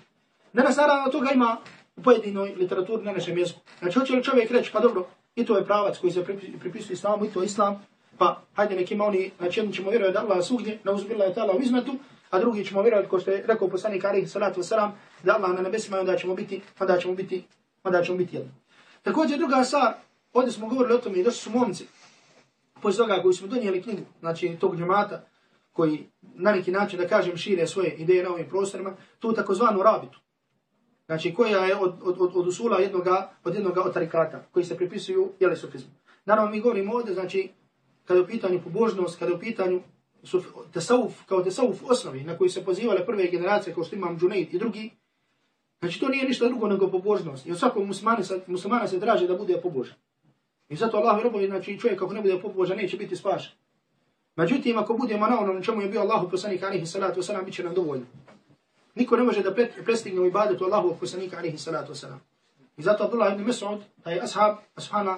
Danas naravno toga ima u pojedinoj literaturi na našem jeziku. Znači, hoće li čovjek reći, pa dobro, i to je pravac koji se pripisuje islamu, i to je islam, pa hajde nekima oni, znači jednom ćemo vjerovati da Allah svugdje, na uzbila je tala u izmetu, a drugi ćemo vjerovati, ko što je rekao poslanik alihi salatu wasalam, da Allah na nebesima onda ćemo biti, onda ćemo biti, onda ćemo biti jedno. Također druga stvar, ovdje smo govorili o tome i došli su momci, poslije toga koji smo donijeli knjigu, znači tog džemata, koji na neki način, da kažem, šire svoje ideje na ovim prostorima, tu takozvanu rabitu. Znači, koja je od, od, od, od usula jednoga, od jednoga od tarikata, koji se pripisuju jelesofizmu. Naravno, mi govorimo ovdje, znači, kada je u pitanju pobožnost, kada je u pitanju tasawuf, tesavuf, kao tesavuf osnovi, na koji se pozivale prve generacije, kao što imam Džunaid i drugi, znači, to nije ništa drugo nego pobožnost. I od svakog muslimana se, muslimana se da bude pobožan. I zato Allah i robovi, znači, čovjek kako ne bude pobožan, neće biti spašen. Međutim, ako budemo na onom čemu je bio Allahu poslanik alihi salatu wasalam, bit će nam dovoljno. Niko ne može da prestigne u ibadetu Allahu poslanika alihi salatu wasalam. I zato Abdullah ibn Mas'ud, taj ashab, ashana,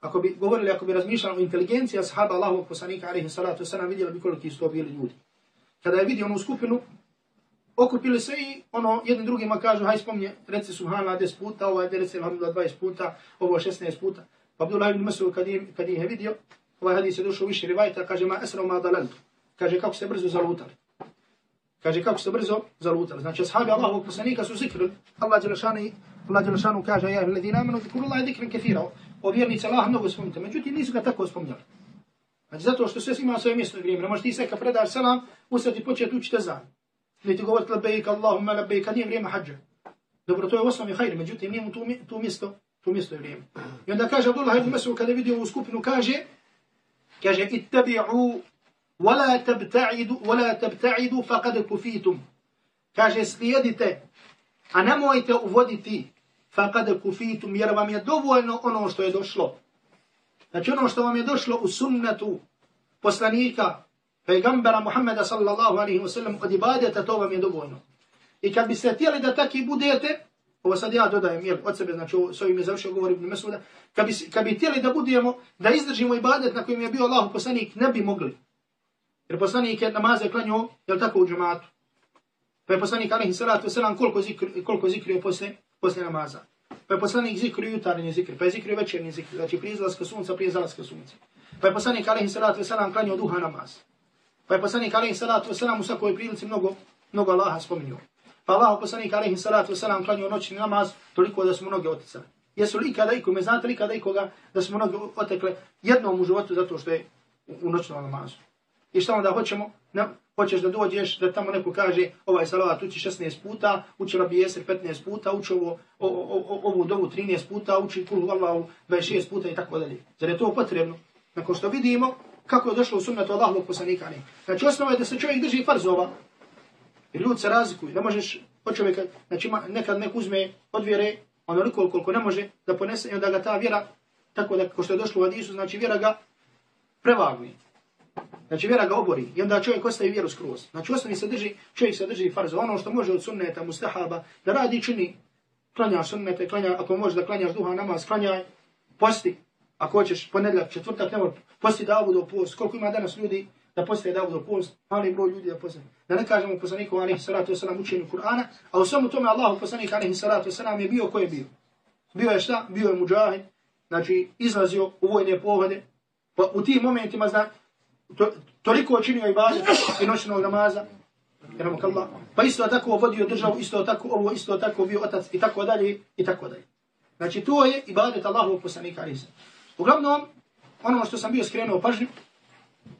ako bi govorili, ako bi razmišljali o inteligenciji ashaba Allahovog poslanika alaihi salatu wasalam, vidjeli bi koliki su to bili ljudi. Kada je vidio onu skupinu, okupili se i ono, jednim drugima kažu, haj spomnje, reci subhanallah 10 puta, ovaj reci alhamdulillah 20 puta, ovo 16 puta. Pa Abdullah ibn Mas'ud kad, kad je vidio, ovaj hadis je došao više rivajta, kaže, ma esra ma dalentu. Kaže, kako ste brzo zalutali. Kaže, kako ste brzo zalutali. Znači, ashabi Allahovog poslanika su zikrili. Allah Đelešanu, Allah Đelešanu kaže, ja, ljudi namenu, dikuru Allah dikren kefira. O vjernici Allah mnogo spominjate. Međutim, nisu ga tako spominjali. Znači, zato što sve ima svoje mjesto i vrijeme. Ne možeš ti se kad predaš selam, ustati početi učiti zan. Ne ti govoriti labejk, Allahumma labejk, nije vrijeme hađa. Dobro, to je osnovi hajri, međutim, nije mu tu, tu mjesto, tu mjesto je vrijeme. I onda kaže Abdullah ibn Mas'ud kada vidio ovu skupinu, kaže, kaže ittabi'u wala tabta'idu wala tabta'idu faqad kufitum kaže slijedite a nemojte uvoditi faqad kufitum jer vam je dovoljno ono što je došlo znači ono što vam je došlo u sunnetu poslanika pejgambera Muhammeda sallallahu alaihi wa sallam od ibadeta to vam je dovoljno i kad biste htjeli da taki budete Ovo sad ja dodajem, jer od sebe, znači s ovim je završio govor Ibn Mesuda, kad bi, kad bi htjeli da budemo, da izdržimo ibadet na kojem je bio Allah poslanik, ne bi mogli. Jer poslanik je namaze klanio, jel tako u džematu? Pa je poslanik, alaihi salatu wasalam, koliko, zikri, koliko zikrio posle, poslije namaza? Pa je poslanik zikrio jutarnji zikr, pa je zikrio večernji zikr, znači prije zalaska sunca, prije zalaska sunca. Pa je poslanik, alaihi salatu wasalam, klanio duha namaz. Pa je poslanik, alaihi salatu wasalam, u svakoj prilici mnogo, mnogo Allaha spominio. Pa Allah poslanik alaihi salatu wasalam klanio noćni namaz toliko da smo mnoge oticali. Jesu li ikada ikome, znate li ikada ikoga da smo mnoge otekle jednom u životu zato što je u noćnom namazu. I što onda hoćemo? Ne, hoćeš da dođeš da tamo neko kaže ovaj salavat uči 16 puta, učila bi jeser 15 puta, uči ovo, o, o, ovu dovu 13 puta, uči kulu Allahu 26 puta i tako dalje. Zar je to potrebno? Nakon što vidimo kako je došlo u sunnetu Allahovog poslanika. Znači osnova je da se čovjek drži farzova, Jer ljudi se razlikuju. Ne možeš od čovjeka, znači nekad nek uzme od vjere onoliko koliko ne može da ponese i onda ga ta vjera, tako da ko što je došlo u Adisu, znači vjera ga prevagni. Znači vjera ga obori i onda čovjek ostaje vjeru skroz. Znači osnovi se drži, čovjek se drži farza. Ono što može od sunneta, mustahaba, da radi čini, Klanjaš sunnete, klanja, ako može da klanjaš duha namaz, klanjaj, posti. Ako hoćeš ponedljak, četvrtak, nemoj, posti da do post. Koliko ima danas ljudi, da postaje Davudov post, mali broj ljudi da postaje. Da ne kažemo poslaniku alaihi salatu wasalam učenju Kur'ana, a u svemu tome Allahu poslanik alaihi salatu wasalam je bio ko je bio. Bio je šta? Bio je muđahid, znači izlazio u vojne pohode, pa u tim momentima znači, to, toliko činio i bazi i noćnog namaza, pa isto tako vodio državu, isto tako ovo, isto tako bio otac i tako dalje i tako dalje. Znači to je ibadet Allahu poslanika Isa. Uglavnom, ono što sam bio skrenuo pažnju,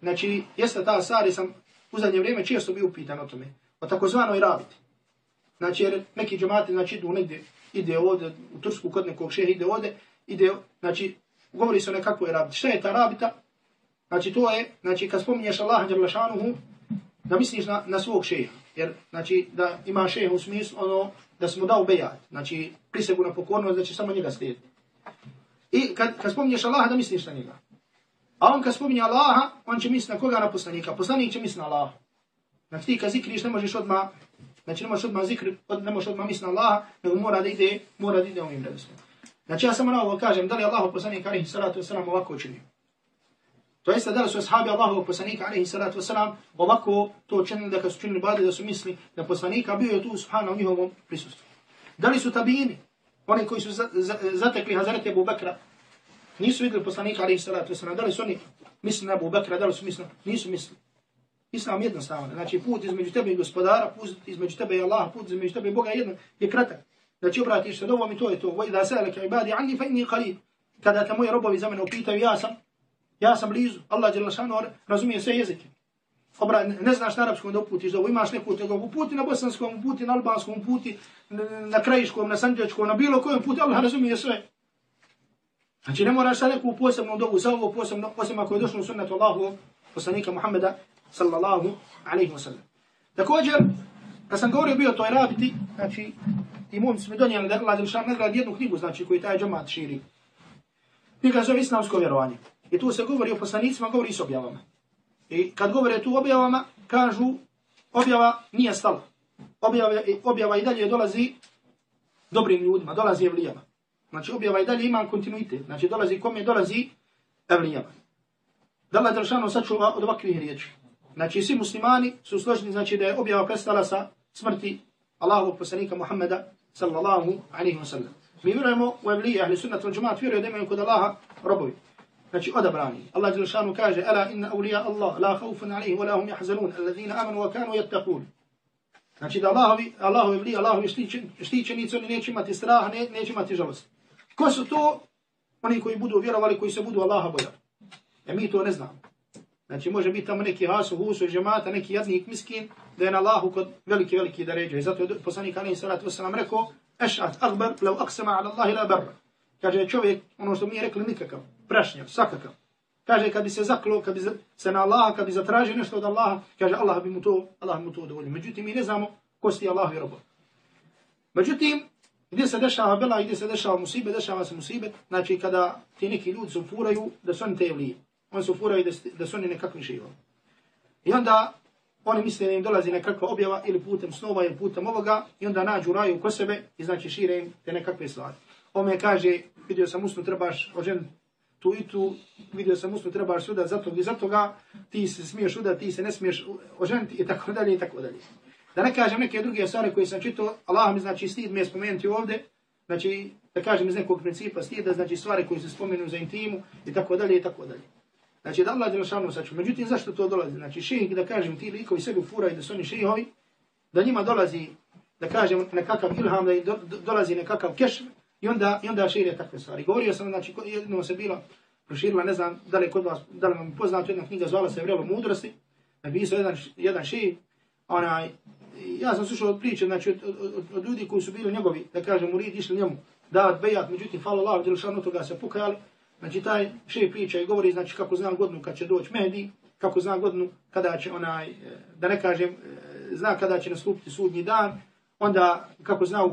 Znači, jeste ta stvar, sam u zadnje vrijeme često bio upitan o tome, o takozvanoj rabiti. Znači, jer neki džemati, znači, idu negdje, ide ovdje, u Tursku kod nekog šeha, ide ovdje, ide, znači, govori se o nekakvoj rabiti. Šta je ta rabita? Znači, to je, znači, kad spominješ Allaha dželašanuhu, da misliš na, na svog šeha. Jer, znači, da ima šeha u smislu, ono, da smo dao bejat. Znači, prisegu na pokornost, da će samo njega slijediti. I kad, kad spominješ Allaha, da misliš na njega. A on kad spominje Allaha, on će misli na koga na poslanika. Poslanik će misli na Allaha. Znači ti kad zikriš ne možeš odmah, znači ne možeš odmah zikri, od, ne možeš odmah misli na Allaha, nego mora da ide, mora da ide ovim redostom. Znači ja samo na ovo kažem, da li Allah poslanik alihi salatu wasalam ovako učinio? To jeste da su ashabi Allahovog poslanika alaihi salatu wasalam ovako to učinili da kad su činili bade da su misli da poslanika bio je tu subhana u njihovom prisustvu. Da li su tabijini, oni koji su zatekli Hazreti Abu Bakra, nisu vidjeli poslanika alaihi salatu wasalam, da li su oni misli na Abu Bakra, da li su misli, nisu misli. Islam jednostavan, znači put između tebe i gospodara, put između tebe i Allaha, put između tebe i Boga jedan je kratak. Znači obratiš se do ovom i to je to. Da se ibadi anni fa inni qarib. Kada te moji robovi za mene upitaju, ja sam, ja sam blizu. Allah Đelešanu razumije sve jezike. Obra, ne znaš na arapskom da uputiš da imaš neku tego uputi na bosanskom, uputi na albanskom, uputi na krajiškom, na sanđačkom, na bilo kojem puti, Allah razumije sve. Znači ne moraš sad neku posebnu dobu za ovo posebno, osim ako je došlo u sunnetu Allahu, poslanika Muhammeda, sallallahu alaihi wa sallam. Također, kad sam govorio bio toj rabiti, znači, i mom smo donijeli da Allah Đelešanu nagradi jednu knjigu, znači, koju taj džamat širi. Knjiga zove islamsko vjerovanje. I tu se govori o poslanicima, govori s objavama. I kad govore tu objavama, kažu, objava nije stala. Objava, objava i dalje dolazi dobrim ljudima, dolazi evlijama. Znači objava i dalje ima kontinuitet. Znači dolazi kome dolazi evlijama. Da Allah Đelšanu sačuva od ovakvih riječi. Znači svi muslimani su složni znači da je objava prestala sa smrti Allahovog poslanika Muhammeda sallallahu alaihi wa sallam. Mi vjerujemo u evlije, ahli sunnat wal džemaat, vjeruje da imaju kod Allaha robovi. Znači odabrani. Allah Đelšanu kaže, Ala inna awliya Allah, la khawfun alaihi wa lahum jahzanun, alladhina amanu wa kanu yattaqun. Znači da Allahovi, Allahovi evlije, Allahovi štićenici, oni neće imati strah, ne, neće imati žalost. Ko su to? Oni koji budu vjerovali, koji se budu Allaha bojali. E mi to ne znamo. Znači može biti tamo neki hasu, husu, džemata, neki jadnik, miskin, da je na Allahu kod veliki, veliki da ređe. I zato je poslanik Ali Salatu Veselam rekao, ešat akbar, lev aksama ala Allahi la barra. Kaže čovjek, ono što mi je rekli, nikakav, prašnjav, svakakav. Kaže, kad bi se zaklo, kad bi se na Allaha, kad bi zatražio nešto od Allaha, kaže, Allah bi mu to, Allah bi mu to dovolio. Međutim, mi ne znamo ko si Allah i robo. Međutim, gdje se dešava bela i gdje se dešava musibet, dešava se musibet, znači kada ti neki ljudi se ufuraju da su oni te vlije. Oni se ufuraju da, da su oni nekakvi živa. I onda oni misle da im dolazi nekakva objava ili putem snova ili putem ovoga i onda nađu raju ko sebe i znači šire im te nekakve stvari. Pa Ome kaže, vidio sam usnu, trebaš ožen tu i tu, vidio sam usnu, trebaš suda za tog i za toga, ti se smiješ uda, ti se ne smiješ oženiti i tako dalje i tako dalje. Da ne kažem neke druge stvari koje sam čitao, Allah mi znači stid me spomenuti ovdje, znači da kažem iz nekog principa stida, znači stvari koje se spomenu za intimu i tako dalje i tako dalje. Znači da Allah Đelešanu saču. Međutim, zašto to dolazi? Znači šehik, da kažem, ti likovi sebi furaju da su oni šehovi, da njima dolazi, da kažem, nekakav ilham, da im do, do, dolazi nekakav keš, i onda, i onda širje takve stvari. Govorio sam, znači, jednom se bila, proširila, ne znam, da li kod vas, da li vam poznato jedna knjiga, zvala se Vrelo mudrosti, napisao jedan, jedan šir, onaj, ja sam slušao od priče, znači, od, od, od, od ljudi koji su bili njegovi, da kažem, urid, išli njemu, davat bejat, međutim, hvala Allah, od toga se pokajali, Znači taj šir priča i govori znači kako znam godinu kad će doći Mehdi, kako zna godinu kada će onaj, e, da ne kažem, e, zna kada će nastupiti sudnji dan, onda kako zna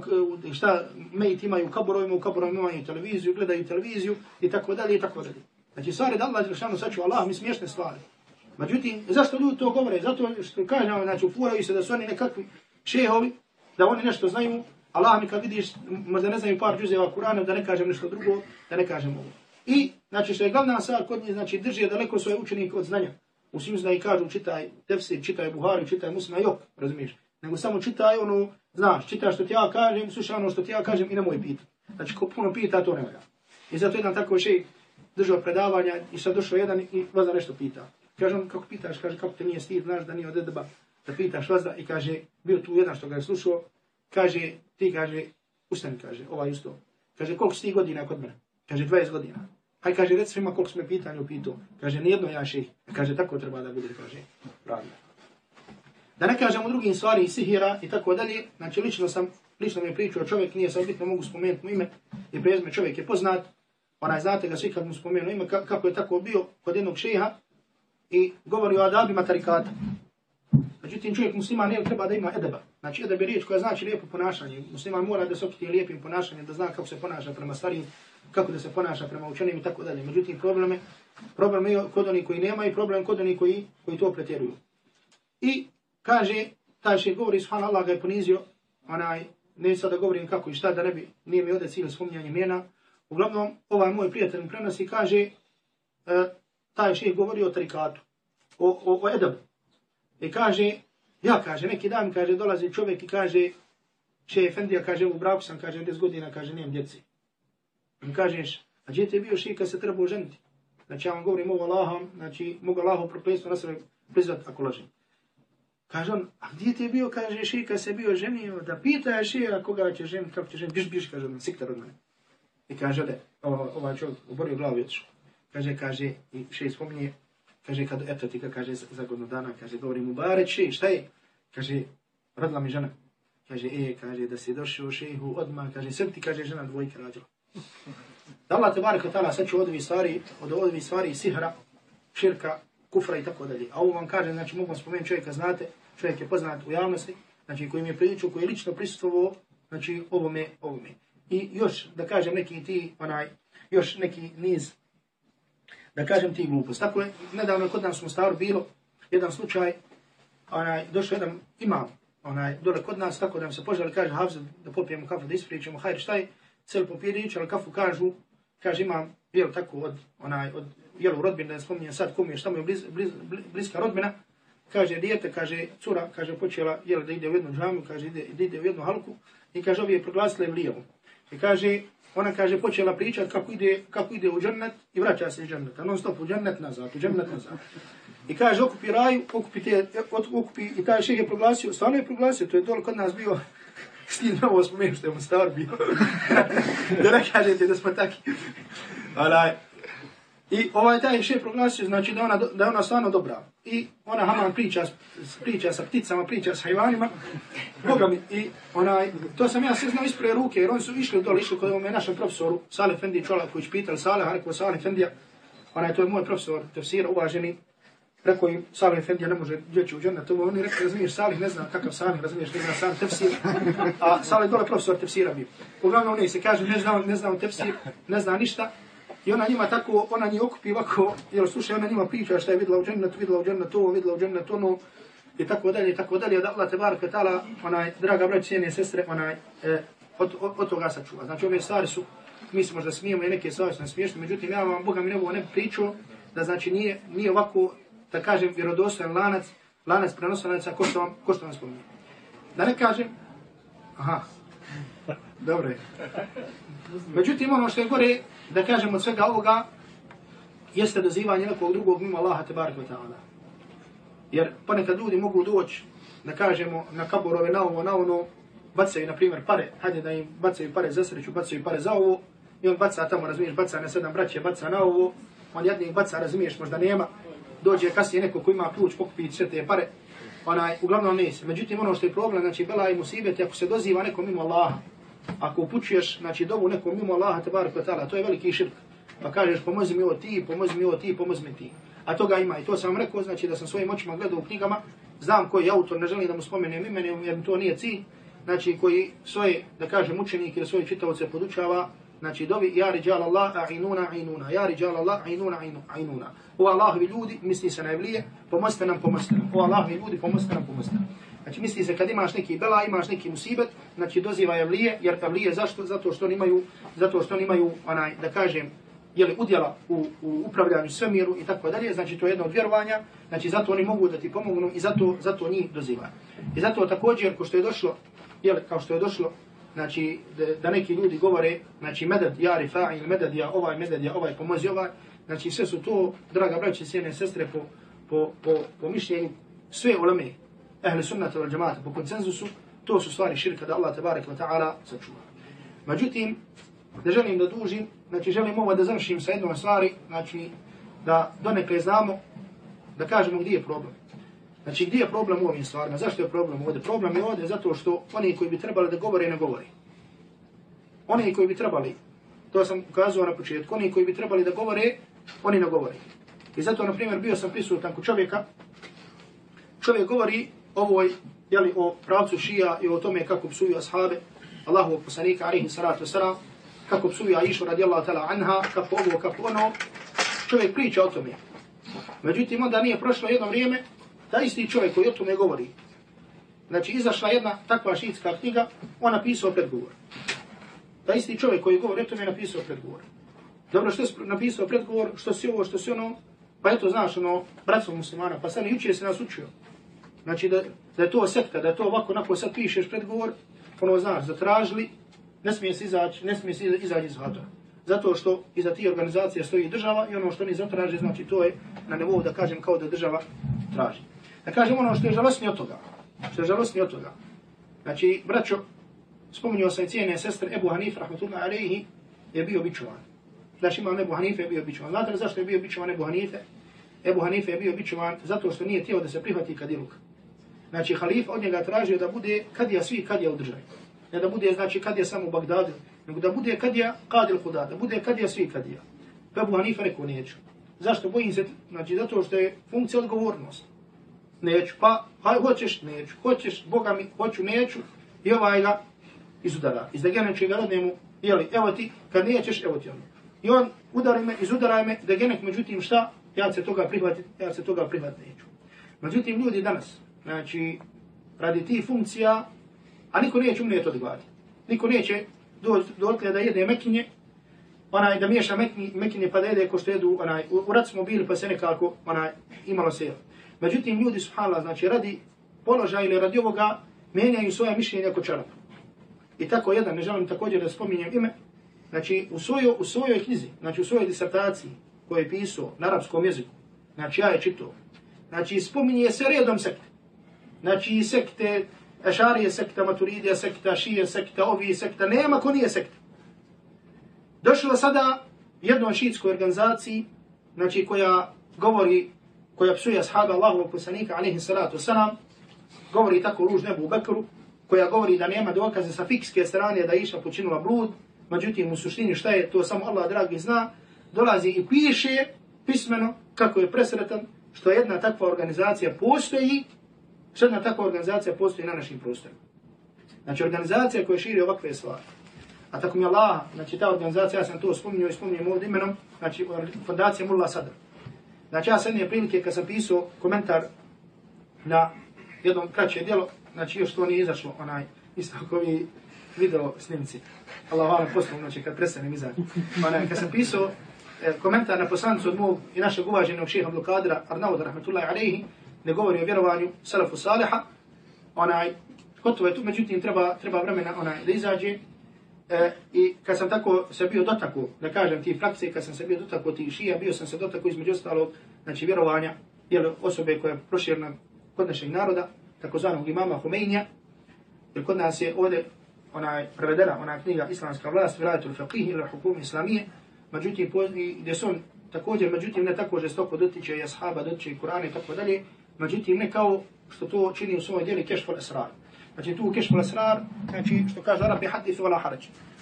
šta mejt imaju u kaborovima, u kaborovima imaju televiziju, gledaju televiziju i tako dalje i tako dalje. Znači stvari da Allah Đelšanu saču Allah mi smiješne stvari. Međutim, zašto ljudi to govore? Zato što kažemo, znači ufuraju se da su oni nekakvi šehovi, da oni nešto znaju, Allah mi kad vidiš, možda ne znaju par džuzeva Kurana, da ne kažem nešto drugo, da ne kažem ovo. I, znači, što je glavna stvar kod njih, znači, drži je daleko svoje učenike od znanja. U svim zna i kažu, čitaj tefsir, čitaj Buhari, čitaj Muslima, jok, razumiješ? Nego samo čitaj ono, znaš, čitaš što ti ja kažem, slušaj ono što ti ja kažem i nemoj pitati. Znači, ko puno pita, to ne valja. I zato jedan tako še držao predavanja i sad došao jedan i vazda nešto pita. Kaže on, kako pitaš, kaže, kako te nije stid, znaš da nije od edba, da pitaš vazda i kaže, bio tu jedan što ga je slušao, kaže, ti kaže, ustani, kaže, ovaj usto. Kaže, koliko si ti godina kod mene? Kaže, 20 godina. Aj kaže, reci svima koliko smo pitanje upitao. Kaže, nijedno ja ših. Kaže, tako treba da bude, kaže, pravda. Da ne kažem u drugim stvari sihira i tako dalje, znači lično sam, lično mi je pričao čovjek, nije sam bitno mogu spomenuti mu ime i prezme čovjek je poznat, onaj znate ga svi kad mu spomenu ime, kako je tako bio kod jednog šeha i govori o adabima tarikata. Međutim, čovjek musliman ne treba da ima edeba. Znači, edeb je riječ koja znači lijepo ponašanje. Musliman mora da se okiti lijepim ponašanjem, da zna kako se ponaša prema starijim kako da se ponaša prema učenim i tako dalje. Međutim, problem je, problem je kod oni koji nema i problem kod oni koji, koji to pretjeruju. I kaže, taj še govori, subhanallah ga je ponizio, onaj, ne sad da govorim kako i šta, da ne bi, nije mi ode cilj spominjanje imena. Uglavnom, ovaj moj prijatelj mi prenosi, kaže, e, taj še govori o tarikatu, o, o, o edabu. I kaže, ja kaže, neki dan, kaže, dolazi čovjek i kaže, Še Efendija kaže, u braku sam, kaže, 10 godina, kaže, nijem djeci. I kažeš, a gdje ti je bio šeji kad se trebao ženiti? Znači, ja vam govorim ovo Allahom, znači, mogu Allahom propisno na sebe priznat ako lažem. Kaže on, a gdje ti je bio, kaže, šeji kad se bio ženio, da pita je koga će ženiti, kako će ženiti, biš, biš, kaže on, siktar od mene. I kaže, ode, ovaj čovjek oborio glavu već. Kaže, kaže, i še spominje, kaže, kad, eto ti, kaže, za godinu dana, kaže, govori mu, bare, šeji, šta je? Kaže, rodila mi žena. Kaže, e, kaže, da si došao šehu odmah, kaže, sve ti, kaže, žena dvojke rađala. Da Allah te barek ta'ala saču od ovih stvari, od ovih stvari sihra, širka, kufra i tako dalje. A ovo vam kaže, znači mogu vam spomenuti čovjeka, znate, čovjek je poznat u javnosti, znači koji mi je priličio, koji je lično prisutovao, znači ovome, ovome. I još, da kažem neki ti, onaj, još neki niz, da kažem ti glupost. Tako je, nedavno kod nas u Mostaru bilo jedan slučaj, onaj, došao jedan imam, onaj, dole kod nas, tako da nam se požali, kaže, Hafza, da popijemo kafu, da ispričamo, hajde, šta je, cel popirić, ali kafu kažu, kaže imam, jel tako, od, onaj, od, jel u rodbine, ne spominjem sad kom je, šta mu je bliz, bliz, bliz, bliska rodbina, kaže, dijete, kaže, cura, kaže, počela, jel, da ide u jednu džamiju, kaže, ide, da ide u jednu halku, i kaže, ovi je proglasila vlijevo. I kaže, ona kaže, počela pričat kako ide, kako ide u džennet i vraća se iz dženneta, non stop u džennet nazad, u džennet nazad. I kaže, okupi raju, okupi te, okupi, i taj šeh je proglasio, stvarno je proglasio, to je dole kod nas bio, s njim novo spomenu što je mu star bio. da ne kažete da smo taki. Alaj. I ovaj taj šef proglasio, znači da ona, da ona stvarno dobra. I ona Haman priča, priča sa pticama, priča sa hajvanima. Boga mi, i onaj, to sam ja sve znao ispre ruke, jer oni su išli dole, išli kod ovome našem profesoru, Saleh Fendi Čolaković, pital Saleh, rekao Saleh Fendija, onaj, to je moj profesor, tefsir, uvaženi, rekao im, Salih Efendija ne može djeći u džennet, ovo oni rekli, razumiješ, Salih ne zna kakav Salih, razumiješ, ne zna sam tefsir, a Salih dole profesor tefsira bio. Uglavnom oni se kaže, ne zna, ne zna tefsir, ne zna ništa, i ona njima tako, ona njih okupi ovako, jer slušaj, ona njima priča šta je videla u džennetu, videla u džennetu ovo, videla u džennetu ono, i tako dalje, i tako dalje, da Allah te barke tala, onaj, draga braći, cijene sestre, onaj, e, od, od, od toga sačuva. Znači, ove stvari su, mi se možda smijemo i neke stvari su ne smiješne, međutim, ja vam, Boga mi ne ne pričao, da znači nije, nije ovako da kažem, vjerodostojan lanac, lanac prenosanaca, ko što vam, ko što vam spominje. Da ne kažem, aha, dobro je. Međutim, ono što je gore, da kažem od svega ovoga, jeste dozivanje nekog drugog mimo Allaha te barek ta'ala. Jer ponekad ljudi mogu doći, da kažemo, na kaborove, na ovo, na ono, bacaju, na primjer, pare, hajde da im bacaju pare za sreću, bacaju pare za ovo, i on baca tamo, razumiješ, baca na sedam braće, baca na ovo, on jednih baca, razumiješ, možda nema, dođe kasnije neko ko ima ključ, pokupi sve te pare, onaj, uglavnom ne. Međutim, ono što je problem, znači, bela i musibet, ako se doziva nekom mimo Allaha, ako upućuješ, znači, dovu nekom mimo Allaha, te ta'ala, to je veliki širk. Pa kažeš, pomozi mi ovo ti, pomozi mi ovo ti, pomozi mi ti. A toga ima. I to sam rekao, znači, da sam svojim očima gledao u knjigama, znam koji je autor, ne želim da mu spomenem imenom, jer to nije cilj, znači, koji svoje, da kažem, učenike ili svoje čitavce podučava, Znači, dovi, ja riđal Allah, a'inuna, a'inuna, ja riđal Allah, a'inuna, a'inuna. O Allahovi ljudi, misli se na evlije, pomozite nam, pomozite nam. O Allahovi ljudi, pomozite nam, pomozite nam. Znači, misli se kad imaš neki bela, imaš neki musibet, znači, doziva evlije, jer evlije zašto? Zato što oni imaju, zato što oni imaju, onaj, da kažem, jeli, udjela u, u upravljanju svemiru i tako dalje, znači, to je jedno od vjerovanja, znači, zato oni mogu da ti pomognu i zato, zato njih doziva. I zato također, ko što je došlo, jeli, kao što je došlo, znači, da neki ljudi govore, znači, medad ja rifa'i, medad ja ovaj, medad ja ovaj, pomozi ovaj, znači, sve su to, draga braće, sjene sestre, po, po, po, po mišljenju, sve ulame, ehli sunnata wal džamata, po koncenzusu, to su stvari širka da Allah tabarak wa ta'ala sačuva. Međutim, da želim da dužim, znači, želim ovo da završim sa jednom stvari, znači, da donekle znamo, da kažemo gdje je problem. Znači, gdje je problem u ovim stvarima? Zašto je problem ovdje? Problem je ovdje zato što oni koji bi trebali da govore, ne govore. Oni koji bi trebali, to sam ukazao na početku, oni koji bi trebali da govore, oni ne govore. I zato, na primjer, bio sam prisutan kod čovjeka, čovjek govori ovoj, jeli, o pravcu šija i o tome kako psuju ashabe, Allahu poslanika, alaihi salatu wasalam, kako psuju Aishu radijallahu ta'la anha, kako ovo, kako ono, čovjek priča o tome. Međutim, onda nije prošlo jedno vrijeme, da isti čovjek koji o tome govori, znači izašla jedna takva šijitska knjiga, on napisao predgovor. Da isti čovjek koji govori o tome je napisao predgovor. Dobro, što je napisao predgovor, što si ovo, što si ono, pa eto, znaš, ono, bratstvo muslimana, pa sad jučer se nas učio. Znači, da, da je to sekta, da je to ovako, onako sad pišeš predgovor, ono znaš, zatražili, ne smije se izaći, ne smije se izaći iz hatora. Zato što iza tih organizacija stoji država i ono što oni zatraže, znači to je na nivou da kažem kao da država traži. Da kažem ono što je žalostnije od toga. Što je žalostnije od toga. Znači, braćo, spominjao sam cijene sestre Ebu Hanif, rahmatullahi alaihi, je bio bičovan. Znači, imam Ebu Hanife je bio bičovan. Znate li zašto je bio bičovan Ebu Hanife? Ebu Hanife je bio bičovan zato što nije tijelo da se prihvati kadiluk. Znači, halif od njega tražio da bude kadija svi kadija u državi. Ne da bude, znači, kadija samo u Bagdadu, nego da bude kadija kadil kuda, da bude kadija svi kadija. Pa Ebu Hanifa rekao, neću. Zašto? Bojim se, znači, zato što je funkcija odgovornost. Neću. Pa, haj, hoćeš, neću. Hoćeš, Boga mi, hoću, neću. I ovaj ga izudara. Iz da ga rodnemu, jeli, evo ti, kad nećeš, evo ti ono. I on udari me, izudaraj me, degenek, međutim, šta? Ja se toga prihvatit, ja se toga prihvatit neću. Međutim, ljudi danas, znači, radi ti funkcija, a niko neće umrijeti od gladi. Niko neće doći do da jede mekinje, onaj, da miješa mekinje, mekinje pa da jede ko što jedu, onaj, u, u rat smo bili pa se nekako, onaj, imalo se jel. Međutim, ljudi, subhanallah, znači, radi položaja ili radi ovoga, menjaju svoje mišljenje ako čarap. I tako jedan, ne želim također da spominjem ime, znači, u, svojo, u svojoj knjizi, znači, u svojoj disertaciji, koje je pisao na arapskom jeziku, znači, ja je čitao, znači, spominje se redom sekte. Znači, sekte, Ešarije sekta, Maturidija sekta, Šije sekta, ovi sekta, nema ko nije sekta. Došla sada jednoj šiitskoj organizaciji, znači, koja govori koja psuje ashaba Allahovog poslanika, alaihi salatu wasalam, govori tako ruž nebu u Bekru, koja govori da nema dokaze sa fikske strane da iša počinula blud, međutim u suštini šta je to samo Allah dragi zna, dolazi i piše pismeno kako je presretan što jedna takva organizacija postoji, što jedna takva organizacija postoji na našim prostorima. Znači organizacija koja širi ovakve stvari. A tako mi Allah, znači ta organizacija, ja sam to spominio i spominjem ovdje imenom, znači fondacija Mullah Sadr. Znači ja sam jedne prilike kad sam pisao komentar na jednom kraće dijelo, znači još to nije izašlo, onaj, isto ako vi video snimci. Allah vam poslom, znači kad prestanem izaći. Onaj, kad sam pisao e, komentar na poslanicu od mog i našeg uvaženog šeha Blokadra, Arnauda, rahmetullahi alaihi, ne govori o vjerovanju salafu saliha, onaj, gotovo je tu, međutim, treba, treba vremena onaj, da izađe, E, I kad sam tako se bio dotako, da kažem ti frakcije, kad sam se bio dotako ti šija, bio sam se dotako između ostalog, znači vjerovanja, jel, osobe koja je proširna kod našeg naroda, takozvanog imama Humeinija, jer kod nas je ovdje onaj prevedena, ona knjiga Islamska vlast, Virajatul Faqih ili Hukum Islamije, međutim, gdje su on također, međutim, ne tako žestoko dotiče i ashaba, dotiče i Kur'ana i tako dalje, međutim, ne kao što to čini u svojoj djeli kešful Esrar. Znači tu kešful esrar, znači što kaže Arabi hadithu wala haraj.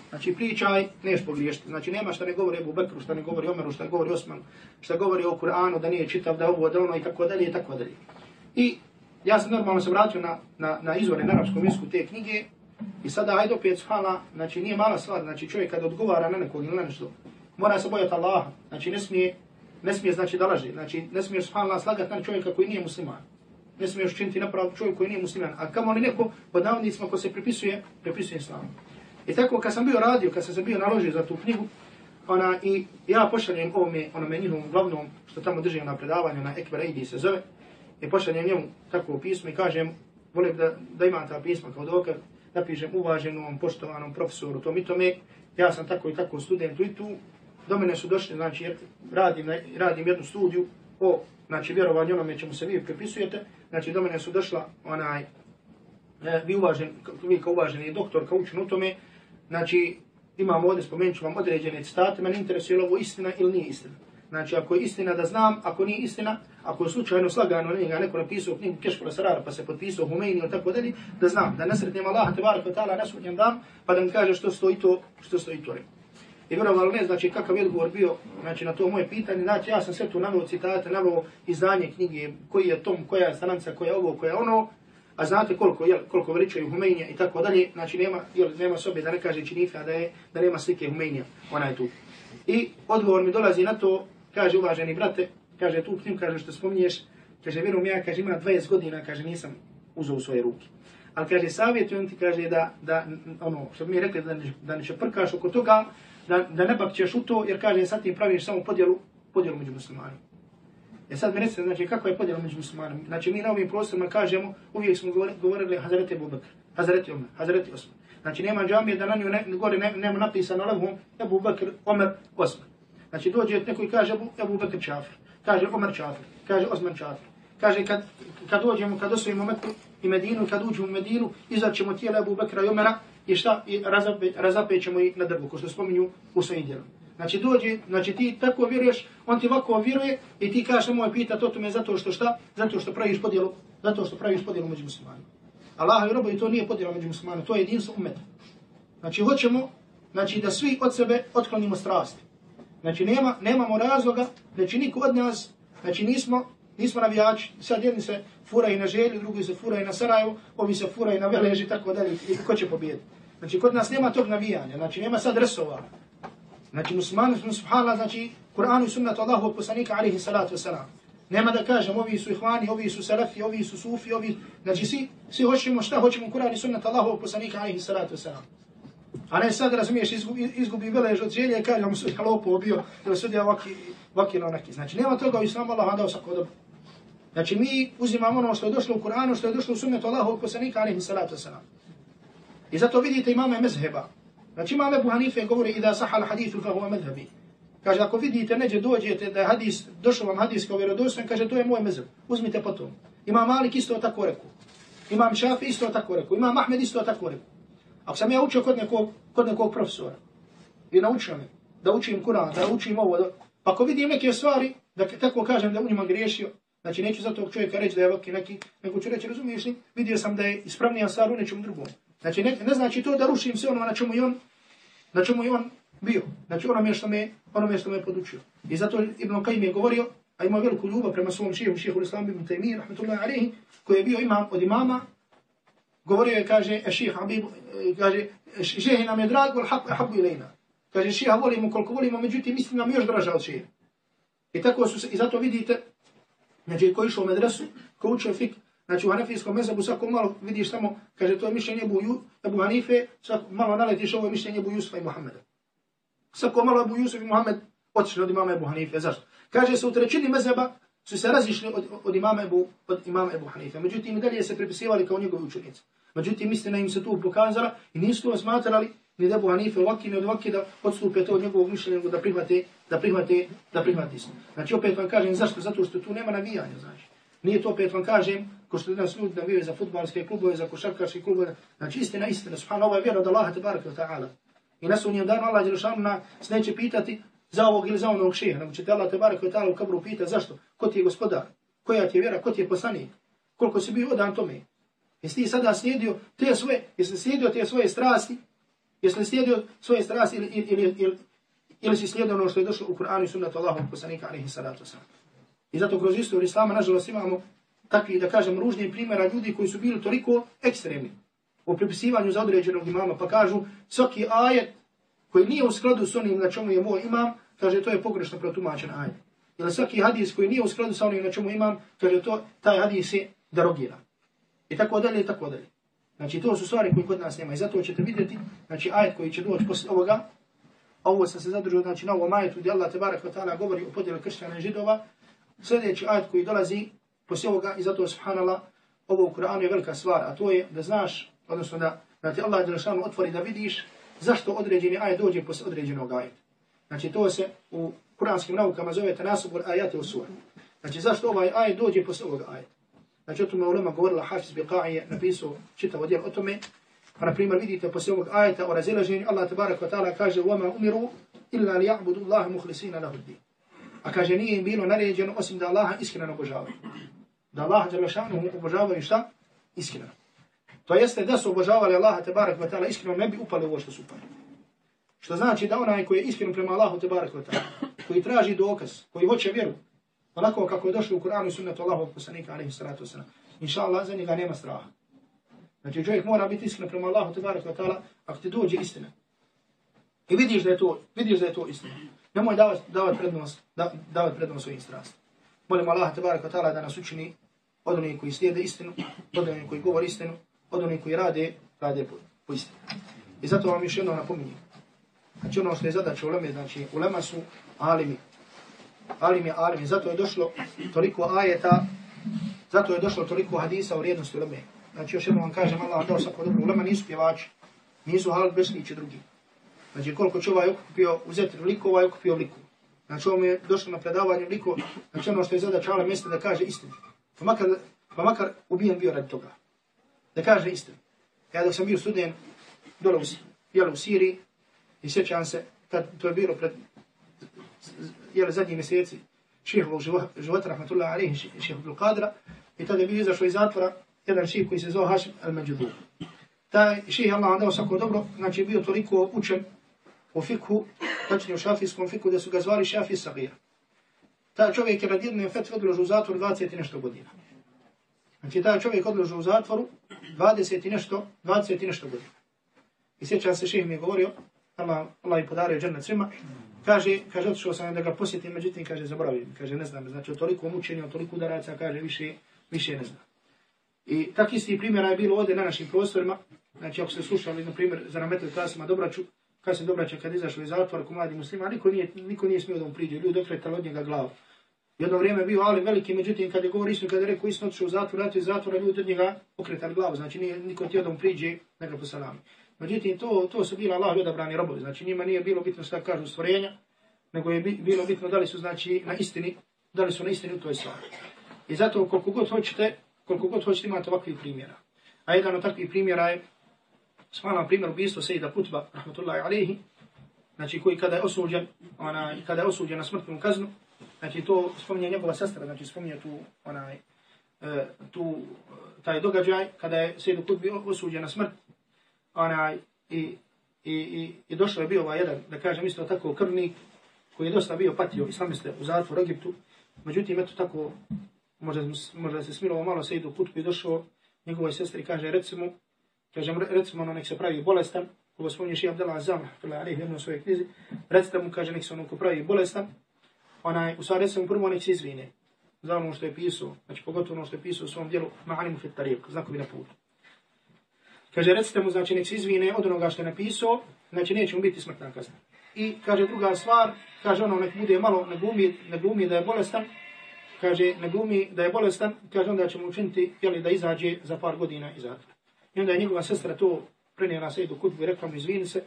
Znači pričaj, neš pogriješiti. Znači nema šta ne govori Ebu Bekru, šta ne govori Omeru, šta ne govori Osman, šta govori o Kur'anu, da nije čitav, da ovo, da ono i tako dalje i tako dalje. I ja sam normalno se vratio na, na, na izvore na arapskom jeziku te knjige i sada ajde opet subhana, znači nije mala stvar, znači čovjek kad odgovara na nekog ili na nešto, mora se bojati Allaha, znači ne smije, ne smije znači da laže, znači ne smije subhanallah slagati na čovjeka koji nije musliman ne smiješ činiti napravo čovjek koji nije musliman. A kamo li neko pod navodnicima ko se pripisuje, pripisuje islamu. I tako kad sam bio radio, kad sam se bio naložio za tu knjigu, ona, i ja pošaljem ovome, onome njihovom glavnom, što tamo drži na predavanju, na Ekber Eidi se zove, i pošaljem njemu takvo pismo i kažem, volim da, da imam ta pisma kao dokaz, napišem uvaženom, poštovanom profesoru, tom i tome, ja sam tako i tako student i tu, do mene su došli, znači, radim, radim jednu studiju o znači vjerovanju onome čemu se vi pripisujete, znači do mene su došla onaj, e, vi uvažen, vi kao uvaženi doktor, kao učen u tome, znači imamo ovdje, spomenut ću vam određene citate, mene interesuje li ovo istina ili nije istina. Znači, ako je istina da znam, ako nije istina, ako je slučajno slagano ne njega neko napisao knjigu Keškola Sarara pa se potpisao Humeini ili tako dalje, da znam, da nasretnem Allah, te barak ta'ala, na dan, pa da mi kaže što stoji to, što stoji to. I vjerovalo ne, znači kakav je odgovor bio znači, na to moje pitanje. Znači ja sam sve tu navio citate, navio izdanje knjige, koji je tom, koja je stranca, koja je ovo, koja je ono. A znate koliko, jel, koliko veličaju Humenija i tako dalje. Znači nema, jel, nema sobe da ne kaže činifa da, je, da nema slike Humenija. Ona je tu. I odgovor mi dolazi na to, kaže uvaženi brate, kaže tu knjigu, kaže što spominješ, kaže vjerujem ja, kaže ima 20 godina, kaže nisam uzao u svoje ruke. Ali kaže savjetujem ti, kaže da, da ono, što mi je rekli da ne, da ne prkaš oko toga, da, da ne bakćeš u to, jer kaže, sad ti praviš samo podjelu, podjelu među muslimanima. E sad mi recite, znači, kakva je podjela među muslimanima? Znači, mi na ovim prostorima kažemo, uvijek smo govorili Hazreti Abu Bakr, Hazreti Omer, Hazreti Osman. Znači nema džamije da na nju ne, gore ne, nema napisano levhom Ebu Bekr, Omer, Osman. Znači dođe neko i kaže Ebu, Ebu Bekr Čafir, kaže Omer Čafir, kaže Osman Čafir. Kaže kad, kad dođemo, kad osvojimo Meku i Medinu, kad uđemo u Medinu, izaćemo tijela Ebu Bekra i Omera i šta, i razape, razapećemo ih na drvu, ko što spominju u svojim djelom. Znači dođe, znači ti tako vjeruješ, on ti ovako vjeruje i ti kažeš nemoj pita to me zato što šta? Zato što praviš podjelu, zato što praviš podjelu među muslimanima. Allah i robovi to nije podjela među muslimanima, to je jedinstvo umeta. Znači hoćemo znači, da svi od sebe otklonimo strasti. Znači nema, nemamo razloga, znači niko od nas, znači nismo, nismo navijači, sad jedni se furaju na želju, drugi se furaju na Sarajevo, ovi se furaju na Veleži, tako dalje, i ko će pobijediti. Znači kod nas nema tog navijanja, znači nema sad resova. Znači muslimani smo subhala, znači Kur'an i sunnatu Allahu poslanika alihi salatu wasalam. Nema da kažem, ovi su ihvani, ovi su salafi, ovi su sufi, ovi... Znači svi, svi hoćemo šta hoćemo Kur'an i sunnatu Allahu poslanika alihi salatu wasalam. A ne sad razumiješ, izgubi, izgubi velež od želje i kaže, mu obio, halopo bio, ili sudja ovaki, ovaki ili onaki. Znači nema toga u islamu Allah dao sako dobro. Znači mi uzimamo ono što je došlo u Kur'anu, što je došlo u sunnetu Allahovog poslanika alaihi salatu wasalam. I zato vidite imame mezheba. Znači imame Abu Hanife govori i da sahal hadithu fa huwa mezhebi. Kaže ako vidite neđe dođete da hadis došao vam hadis kao vjerodostojan, kaže to je moj mezheb. Uzmite potom. Imam Malik isto tako rekao. Imam Šafi isto tako rekao. Imam Ahmed isto tako rekao. Ako sam ja učio kod nekog, kod nekog profesora i naučio me da učim Kur'an, da učim ovo, da, pa ako vidim neke stvari, da tako kažem da u njima griješio, znači neću za tog čovjeka reći da je ovakvi neki, nego ću reći, razumiješ li, vidio sam da je ispravnija stvar u nečem drugom. Znači ne, ne znači to da rušim sve ono na čemu je on, na čemu je on bio. Znači ono što me, ono što me podučio. I zato Ibn Kajim je govorio, a ima veliku ljubav prema svom šehu, šehu l-Islam ibn Taymiyyah, rahmetullahi alihi, koji je bio imam od imama, govorio je, kaže, e ših Habib, e, kaže, šehe nam je drag, vol haqu habu ilajna. Kaže, šeha volimo koliko volimo, međutim, mislim nam još draža od šeha. I tako su se, i zato vidite, znači, ko išao u medresu, ko učio fik, Znači u Hanefijskom mezabu svako malo vidiš samo, kaže to je mišljenje Buju, Ebu Hanife, svako malo naletiš ovo je mišljenje Ebu Jusufa i Muhammeda. Svako malo Ebu Jusuf i Muhammed otišli od imama Ebu Hanife. Zašto? Kaže se u trećini mezeba su se razišli od, od, imama Ebu, od imama Ebu Hanife. Međutim, dalje se pripisivali kao njegovi učenici. Međutim, istina im se tu pokazala i nisu to smatrali ni Debu Hanife ovaki ni od ovaki da odstupe to od njegovog mišljenja da prihvate, da prihvate, da prihvate. Znači opet vam kažem zašto? Zato što tu nema navijanja, znači. Nije to opet vam kažem, ko što danas ljudi navijaju za futbalske klubove, za košarkaške klubove. Znači istina, istina, subhano, ovo je vjera od Allaha tabaraka wa ta'ala. I nas u njem danu Allah Đelšanu nas neće pitati za ovog ili za onog šeha, nego će te Allah tabaraka wa ta'ala u kabru pitati zašto, ko ti je gospodar, koja ti je vjera, ko ti je poslanik, koliko si bio odan tome. Jesi ti sada slijedio te svoje, jesi slijedio te svoje strasti, jesi slijedio svoje strasti ili, ili, ili, ili, ili si slijedio ono što je došlo u Kur'anu i sunnatu Allahom poslanika alaihi salatu wasalam. I zato kroz istoriju Islama, nažalost, imamo takvi, da kažem, ružni primjera ljudi koji su bili toliko ekstremni u pripisivanju za određenog imama, pa kažu svaki ajet koji nije u skladu s onim na čemu je moj imam, kaže to je pogrešno protumačen ajet. Ili svaki hadis koji nije u skladu sa onim na čemu imam, kaže to, taj hadis je derogira. I tako dalje, i tako dalje. Znači to su stvari koje kod nas nema. I zato ćete vidjeti, znači ajet koji će doći posle ovoga, ovo sam se zadržao, znači na ovom ajetu gdje Allah tebarak wa ta'ala govori o podjelu kršćana i židova, sljedeći ajet koji dolazi poslije ovoga i zato subhanallah ovo u Kur'anu je velika stvar, a to je da znaš, odnosno da, da ti Allah Đelešanu otvori da vidiš zašto određeni ajet dođe poslije određenog ajeta. Znači to se u kuranskim naukama zove tanasubur ajate u sura. Znači zašto ovaj ajet dođe poslije ovog ajeta. Znači o tome ulema govorila Hafiz Biqa'i je napisao čitav odjel o tome. Pa na primjer vidite poslije ovog ajeta o razilaženju Allah tabarak wa ta'ala kaže وَمَا umiru illa li ja'budu Allah muhlisina lahu din. A kaže nije im bilo naređeno osim da Allaha iskreno obožavaju. Da Allaha Đalešanu obožavaju šta? Iskreno. To jeste da su obožavali Allaha tebarak wa ta'ala iskreno ne bi upali ovo što su upali. Što znači da onaj koji je iskren prema Allahu tebarak wa ta'ala, koji traži dokaz, koji hoće vjeru, onako kako je došlo u Kur'anu i sunnetu Allahu poslanika alaihi salatu wasalam, inša Allah za njega nema straha. Znači čovjek mora biti iskren prema Allahu tebarak wa ta'ala ako ti dođe istina. I vidiš da je to, vidiš da je to istina. Nemoj davati davat prednost, da, davat prednost svojim strastima. Molim Allah tebarak wa ta'ala da nas učini od onih koji slijede istinu, od onih koji govori istinu, od onih koji rade, rade po, po istinu. I zato vam još jedno napominjem. Znači ono što je zadaća uleme, znači ulema su alimi. Alim je alim. Zato je došlo toliko ajeta, zato je došlo toliko hadisa u vrijednosti uleme. Znači još jedno vam kažem, Allah dao svako dobro, ulema nisu pjevači. Nisu halal besnići drugi. Znači koliko će ovaj okupio uzeti liku, ovaj okupio liku. Znači ovo mi je došlo na predavanje liku, znači ono što je zadač ale mjesta da kaže istinu. Pa makar, pa makar ubijen bio radi toga. Da kaže istinu. Ja dok sam bio student dole u, jel, u Siriji i sjećam se, tad, to je bilo pred jel, zadnji mjeseci šehovog života, rahmatullahi alihi, šeho Abdul Qadra, i tada je bio izašao iz zatvora jedan ših koji se zove Hašim al-Mađudu. Taj ših Allah dao svako dobro, znači bio toliko učen u fikhu, tačnije u šafijskom fikhu, da su ga zvali šafij sagir. Taj čovjek je radi jedne fetve odložu u zatvor 20 i nešto godina. Znači taj čovjek odložu u zatvoru 20 i nešto, 20 i nešto godina. I sjećam se ših mi je govorio, Allah, Allah je podario džennet svima, kaže, kaže, otišao sam da ga posjetim, međutim, kaže, zaboravim, kaže, ne znam, znači, toliko mučenja, toliko udaraca, kaže, više, više ne znam. I tak isti primjera je bilo ovdje na našim prostorima, znači, ako ste slušali, na primjer, za nametel klasima Dobraću, kad se Dobraća kad izašli iz zatvora ko mladi muslima, niko nije, niko nije smio da mu priđe, ljudi okretali od njega glavu. Jedno vrijeme je bio ali veliki, međutim, kad je govor istinu, kada je rekao istinu, otišao u zatvor, iz zatvora, ljudi od njega okretali glavu, znači, nije, niko tijelo da mu priđe, neka po salami. Međutim, to, to su bila Allah odabrani robovi, znači, njima nije bilo bitno šta kažu stvorenja, nego je bilo bitno da li su znači na istini, da li su na istini u toj stvari. I zato koliko god hoćete, koliko god hoćete imate ovakvih primjera. A jedan od takvih primjera je, smalam primjer ubijstvo Sejda Putba, rahmatullahi alihi, znači koji kada je osuđen, ona, kada je osuđen na smrtnu kaznu, znači to spominje njegova sestra, znači spominje tu, onaj, e, tu, taj događaj, kada je Sejda Putbi osuđen na smrt, onaj, i, i, i, i došao je bio ovaj jedan, da kažem isto tako, krvnik, koji je dosta bio patio islamiste u zatvoru Egiptu. Međutim, eto tako, možda, možda se smilovo malo se idu put koji je došao njegovoj sestri kaže, recimo, kaže, recimo, ono nek se pravi bolestan, ovo spomnješ i Abdela Azam, prema Alih, jedno svoje knjizi, recite mu, kaže, nek se ono ko pravi bolestan, onaj, u stvari, recimo, prvo nek se izvine, za ono što je pisao, znači, pogotovo ono što je pisao u svom dijelu, ma'animu fit tariq, znakovi na putu. Kaže, recite mu, znači, nek se izvine od onoga što je napisao, znači, neće mu biti smrtna kazna. I kaže druga stvar, kaže ono nek bude malo ne glumi, ne glumi da je bolestan, kaže ne glumi da je bolestan, kaže onda ćemo učiniti jeli, da izađe za par godina iz zatvora. I onda je njegova sestra to prenijela se do kutbu i rekla mu izvini se,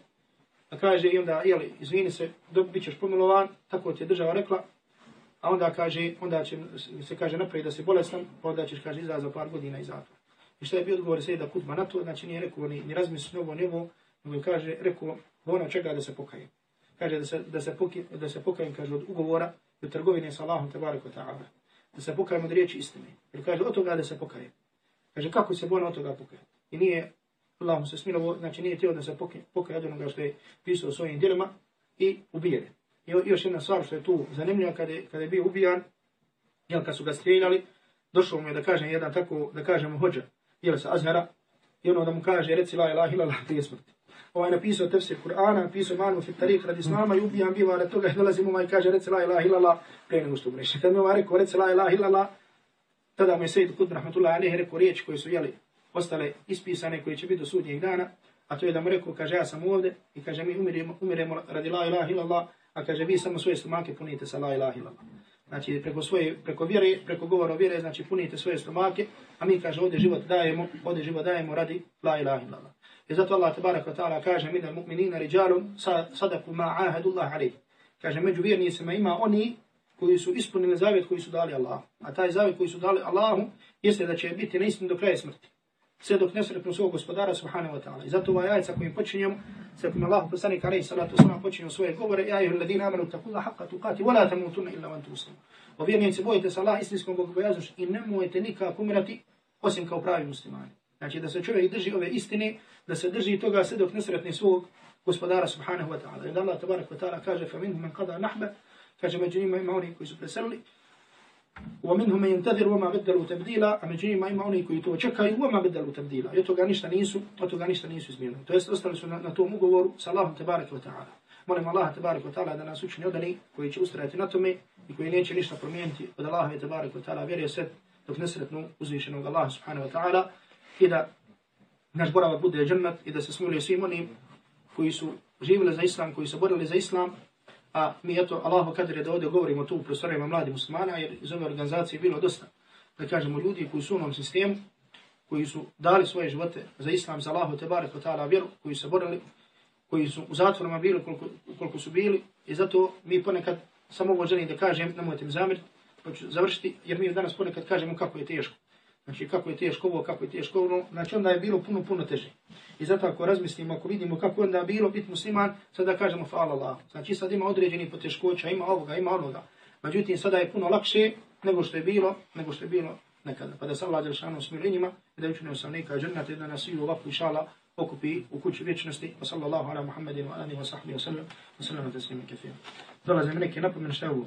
a kaže i onda jeli, izvini se, dok bit ćeš pomilovan, tako ti je država rekla, a onda kaže, onda će se kaže napravi da se bolestan, pa onda ćeš kaže izađe za par godina iz zatvora. I što je bio odgovor Sejda Kutba na to, znači nije rekao ni, ni razmisli novo nebo, nego kaže, rekao, ono čega da se pokaje kaže da se, da se, poki, da se pokajem, kaže, od ugovora i trgovine sa Allahom, tabariko ta'ala. Da se pokajem od riječi istine. Jer kaže, od toga da se pokajem. Kaže, kako se bona od toga pokajem? I nije, Allah mu se smilovo, znači nije tijelo da se pokaje od onoga što je pisao svojim djelima i ubijeli. I još jedna stvar što je tu zanimljiva, kada je, kada je bio ubijan, jel, kad su ga streljali, došao mu je da kažem jedan tako, da kažemo hođa, jel, sa Azhara, i ono da mu kaže, reci la ilaha ila prije smrti ovaj napisao tefsir Kur'ana, napisao manu fit tarik radi islama i ubijan biva rad toga i dolazim ovaj i kaže reci la ilaha illallah, prije nego što umreš. Kad mi ovaj rekao reci la ilaha illallah, tada mu je Sejid Kudr rahmatullahi alaihi rekao riječi koje su jeli ostale ispisane koje će biti do sudnjeg dana, a to je da mu rekao, kaže ja sam ovde i kaže mi umiremo, umiremo radi la ilaha illallah, a kaže vi samo svoje stomake punite sa la ilaha illallah. Znači preko svoje, preko vjere, preko govora vjere, znači punite svoje stomake, a mi kaže ovdje život dajemo, ovdje život dajemo radi la ilaha illallah. I zato Allah tabaraka wa ta'ala kaže minal mu'minina rijalun sadaku ma ahadu Allah alaih. Kaže među vjernicima ima oni koji su ispunili zavjet koji su dali Allah. A taj zavjet koji su dali Allahu jeste da će biti neistin do kraja smrti. Sve dok ne sretnu svog gospodara subhanahu wa ta'ala. I zato ova jajca kojim počinjemo, sa kojim Allah poslanik alaihi salatu wasalam počinjemo svoje govore, ja ih ladina amanu takulla haqqa tuqati, wala tamutunna illa van tuslam. O vjernici bojite se Allah istinskom bogobojaznošću i nemojte nikako umirati osim kao pravi muslimani. Znači da se čovjek drži ove istine, da se drži toga sve dok ne nesretni svog gospodara subhanahu wa ta'ala. I da Allah tabarak wa ta'ala kaže, fa minhu man qada nahba, kaže među njima ima oni koji su preselili, ومنهم من ينتظر وما بدلوا تبديلا badalu tabdila, a među njima ima oni koji to čekaju wa ma badalu tabdila. I od toga ništa nisu, od toga ništa nisu izmijenili. To jest ostali su na, na tom ugovoru sa Allahom tabarak wa ta'ala. Molim Allah tabarak wa ta'ala da nas učini odani koji će ustrajati na tome i koji neće ništa promijeniti od Allaha tabarak wa ta'ala vjeruje sve dok nesretnu uzvišenog Allaha subhanahu wa ta'ala i da naš boravak bude džennet i da se smiluje svim onim koji su živjeli za islam, koji su borili za islam, a mi eto, Allahu kadre da ovdje govorimo tu u prostorima mladi muslimana, jer iz ove organizacije bilo dosta, da kažemo, ljudi koji su u onom sistemu, koji su dali svoje živote za islam, za Allahu te barek ta'ala vjeru, koji su se borili, koji su u zatvorima bili koliko, koliko su bili i zato mi ponekad samo ovo želim da kažem, nemojte mi zamjeriti, pa ću završiti, jer mi danas ponekad kažemo kako je teško. Znači kako je teško ovo, kako je teško ono, znači onda je bilo puno, puno teže. I zato ako razmislimo, ako vidimo kako onda je bilo biti musliman, sada kažemo fa'ala Allah. Znači sad ima određeni poteškoća, ima ovoga, ima onoga. Međutim, sada je puno lakše nego što je bilo, nego što je bilo nekada. Pa da se Allah Đelšanu smiri njima i da učinimo sam neka džennata i da nas i ovakvu šala okupi u kući vječnosti. Wa sallallahu ala Muhammedin wa alihi wa sahbihi wa sallam. Wa sallam wa teslimi kefir. Dolazim neke napomenu šta je ovo.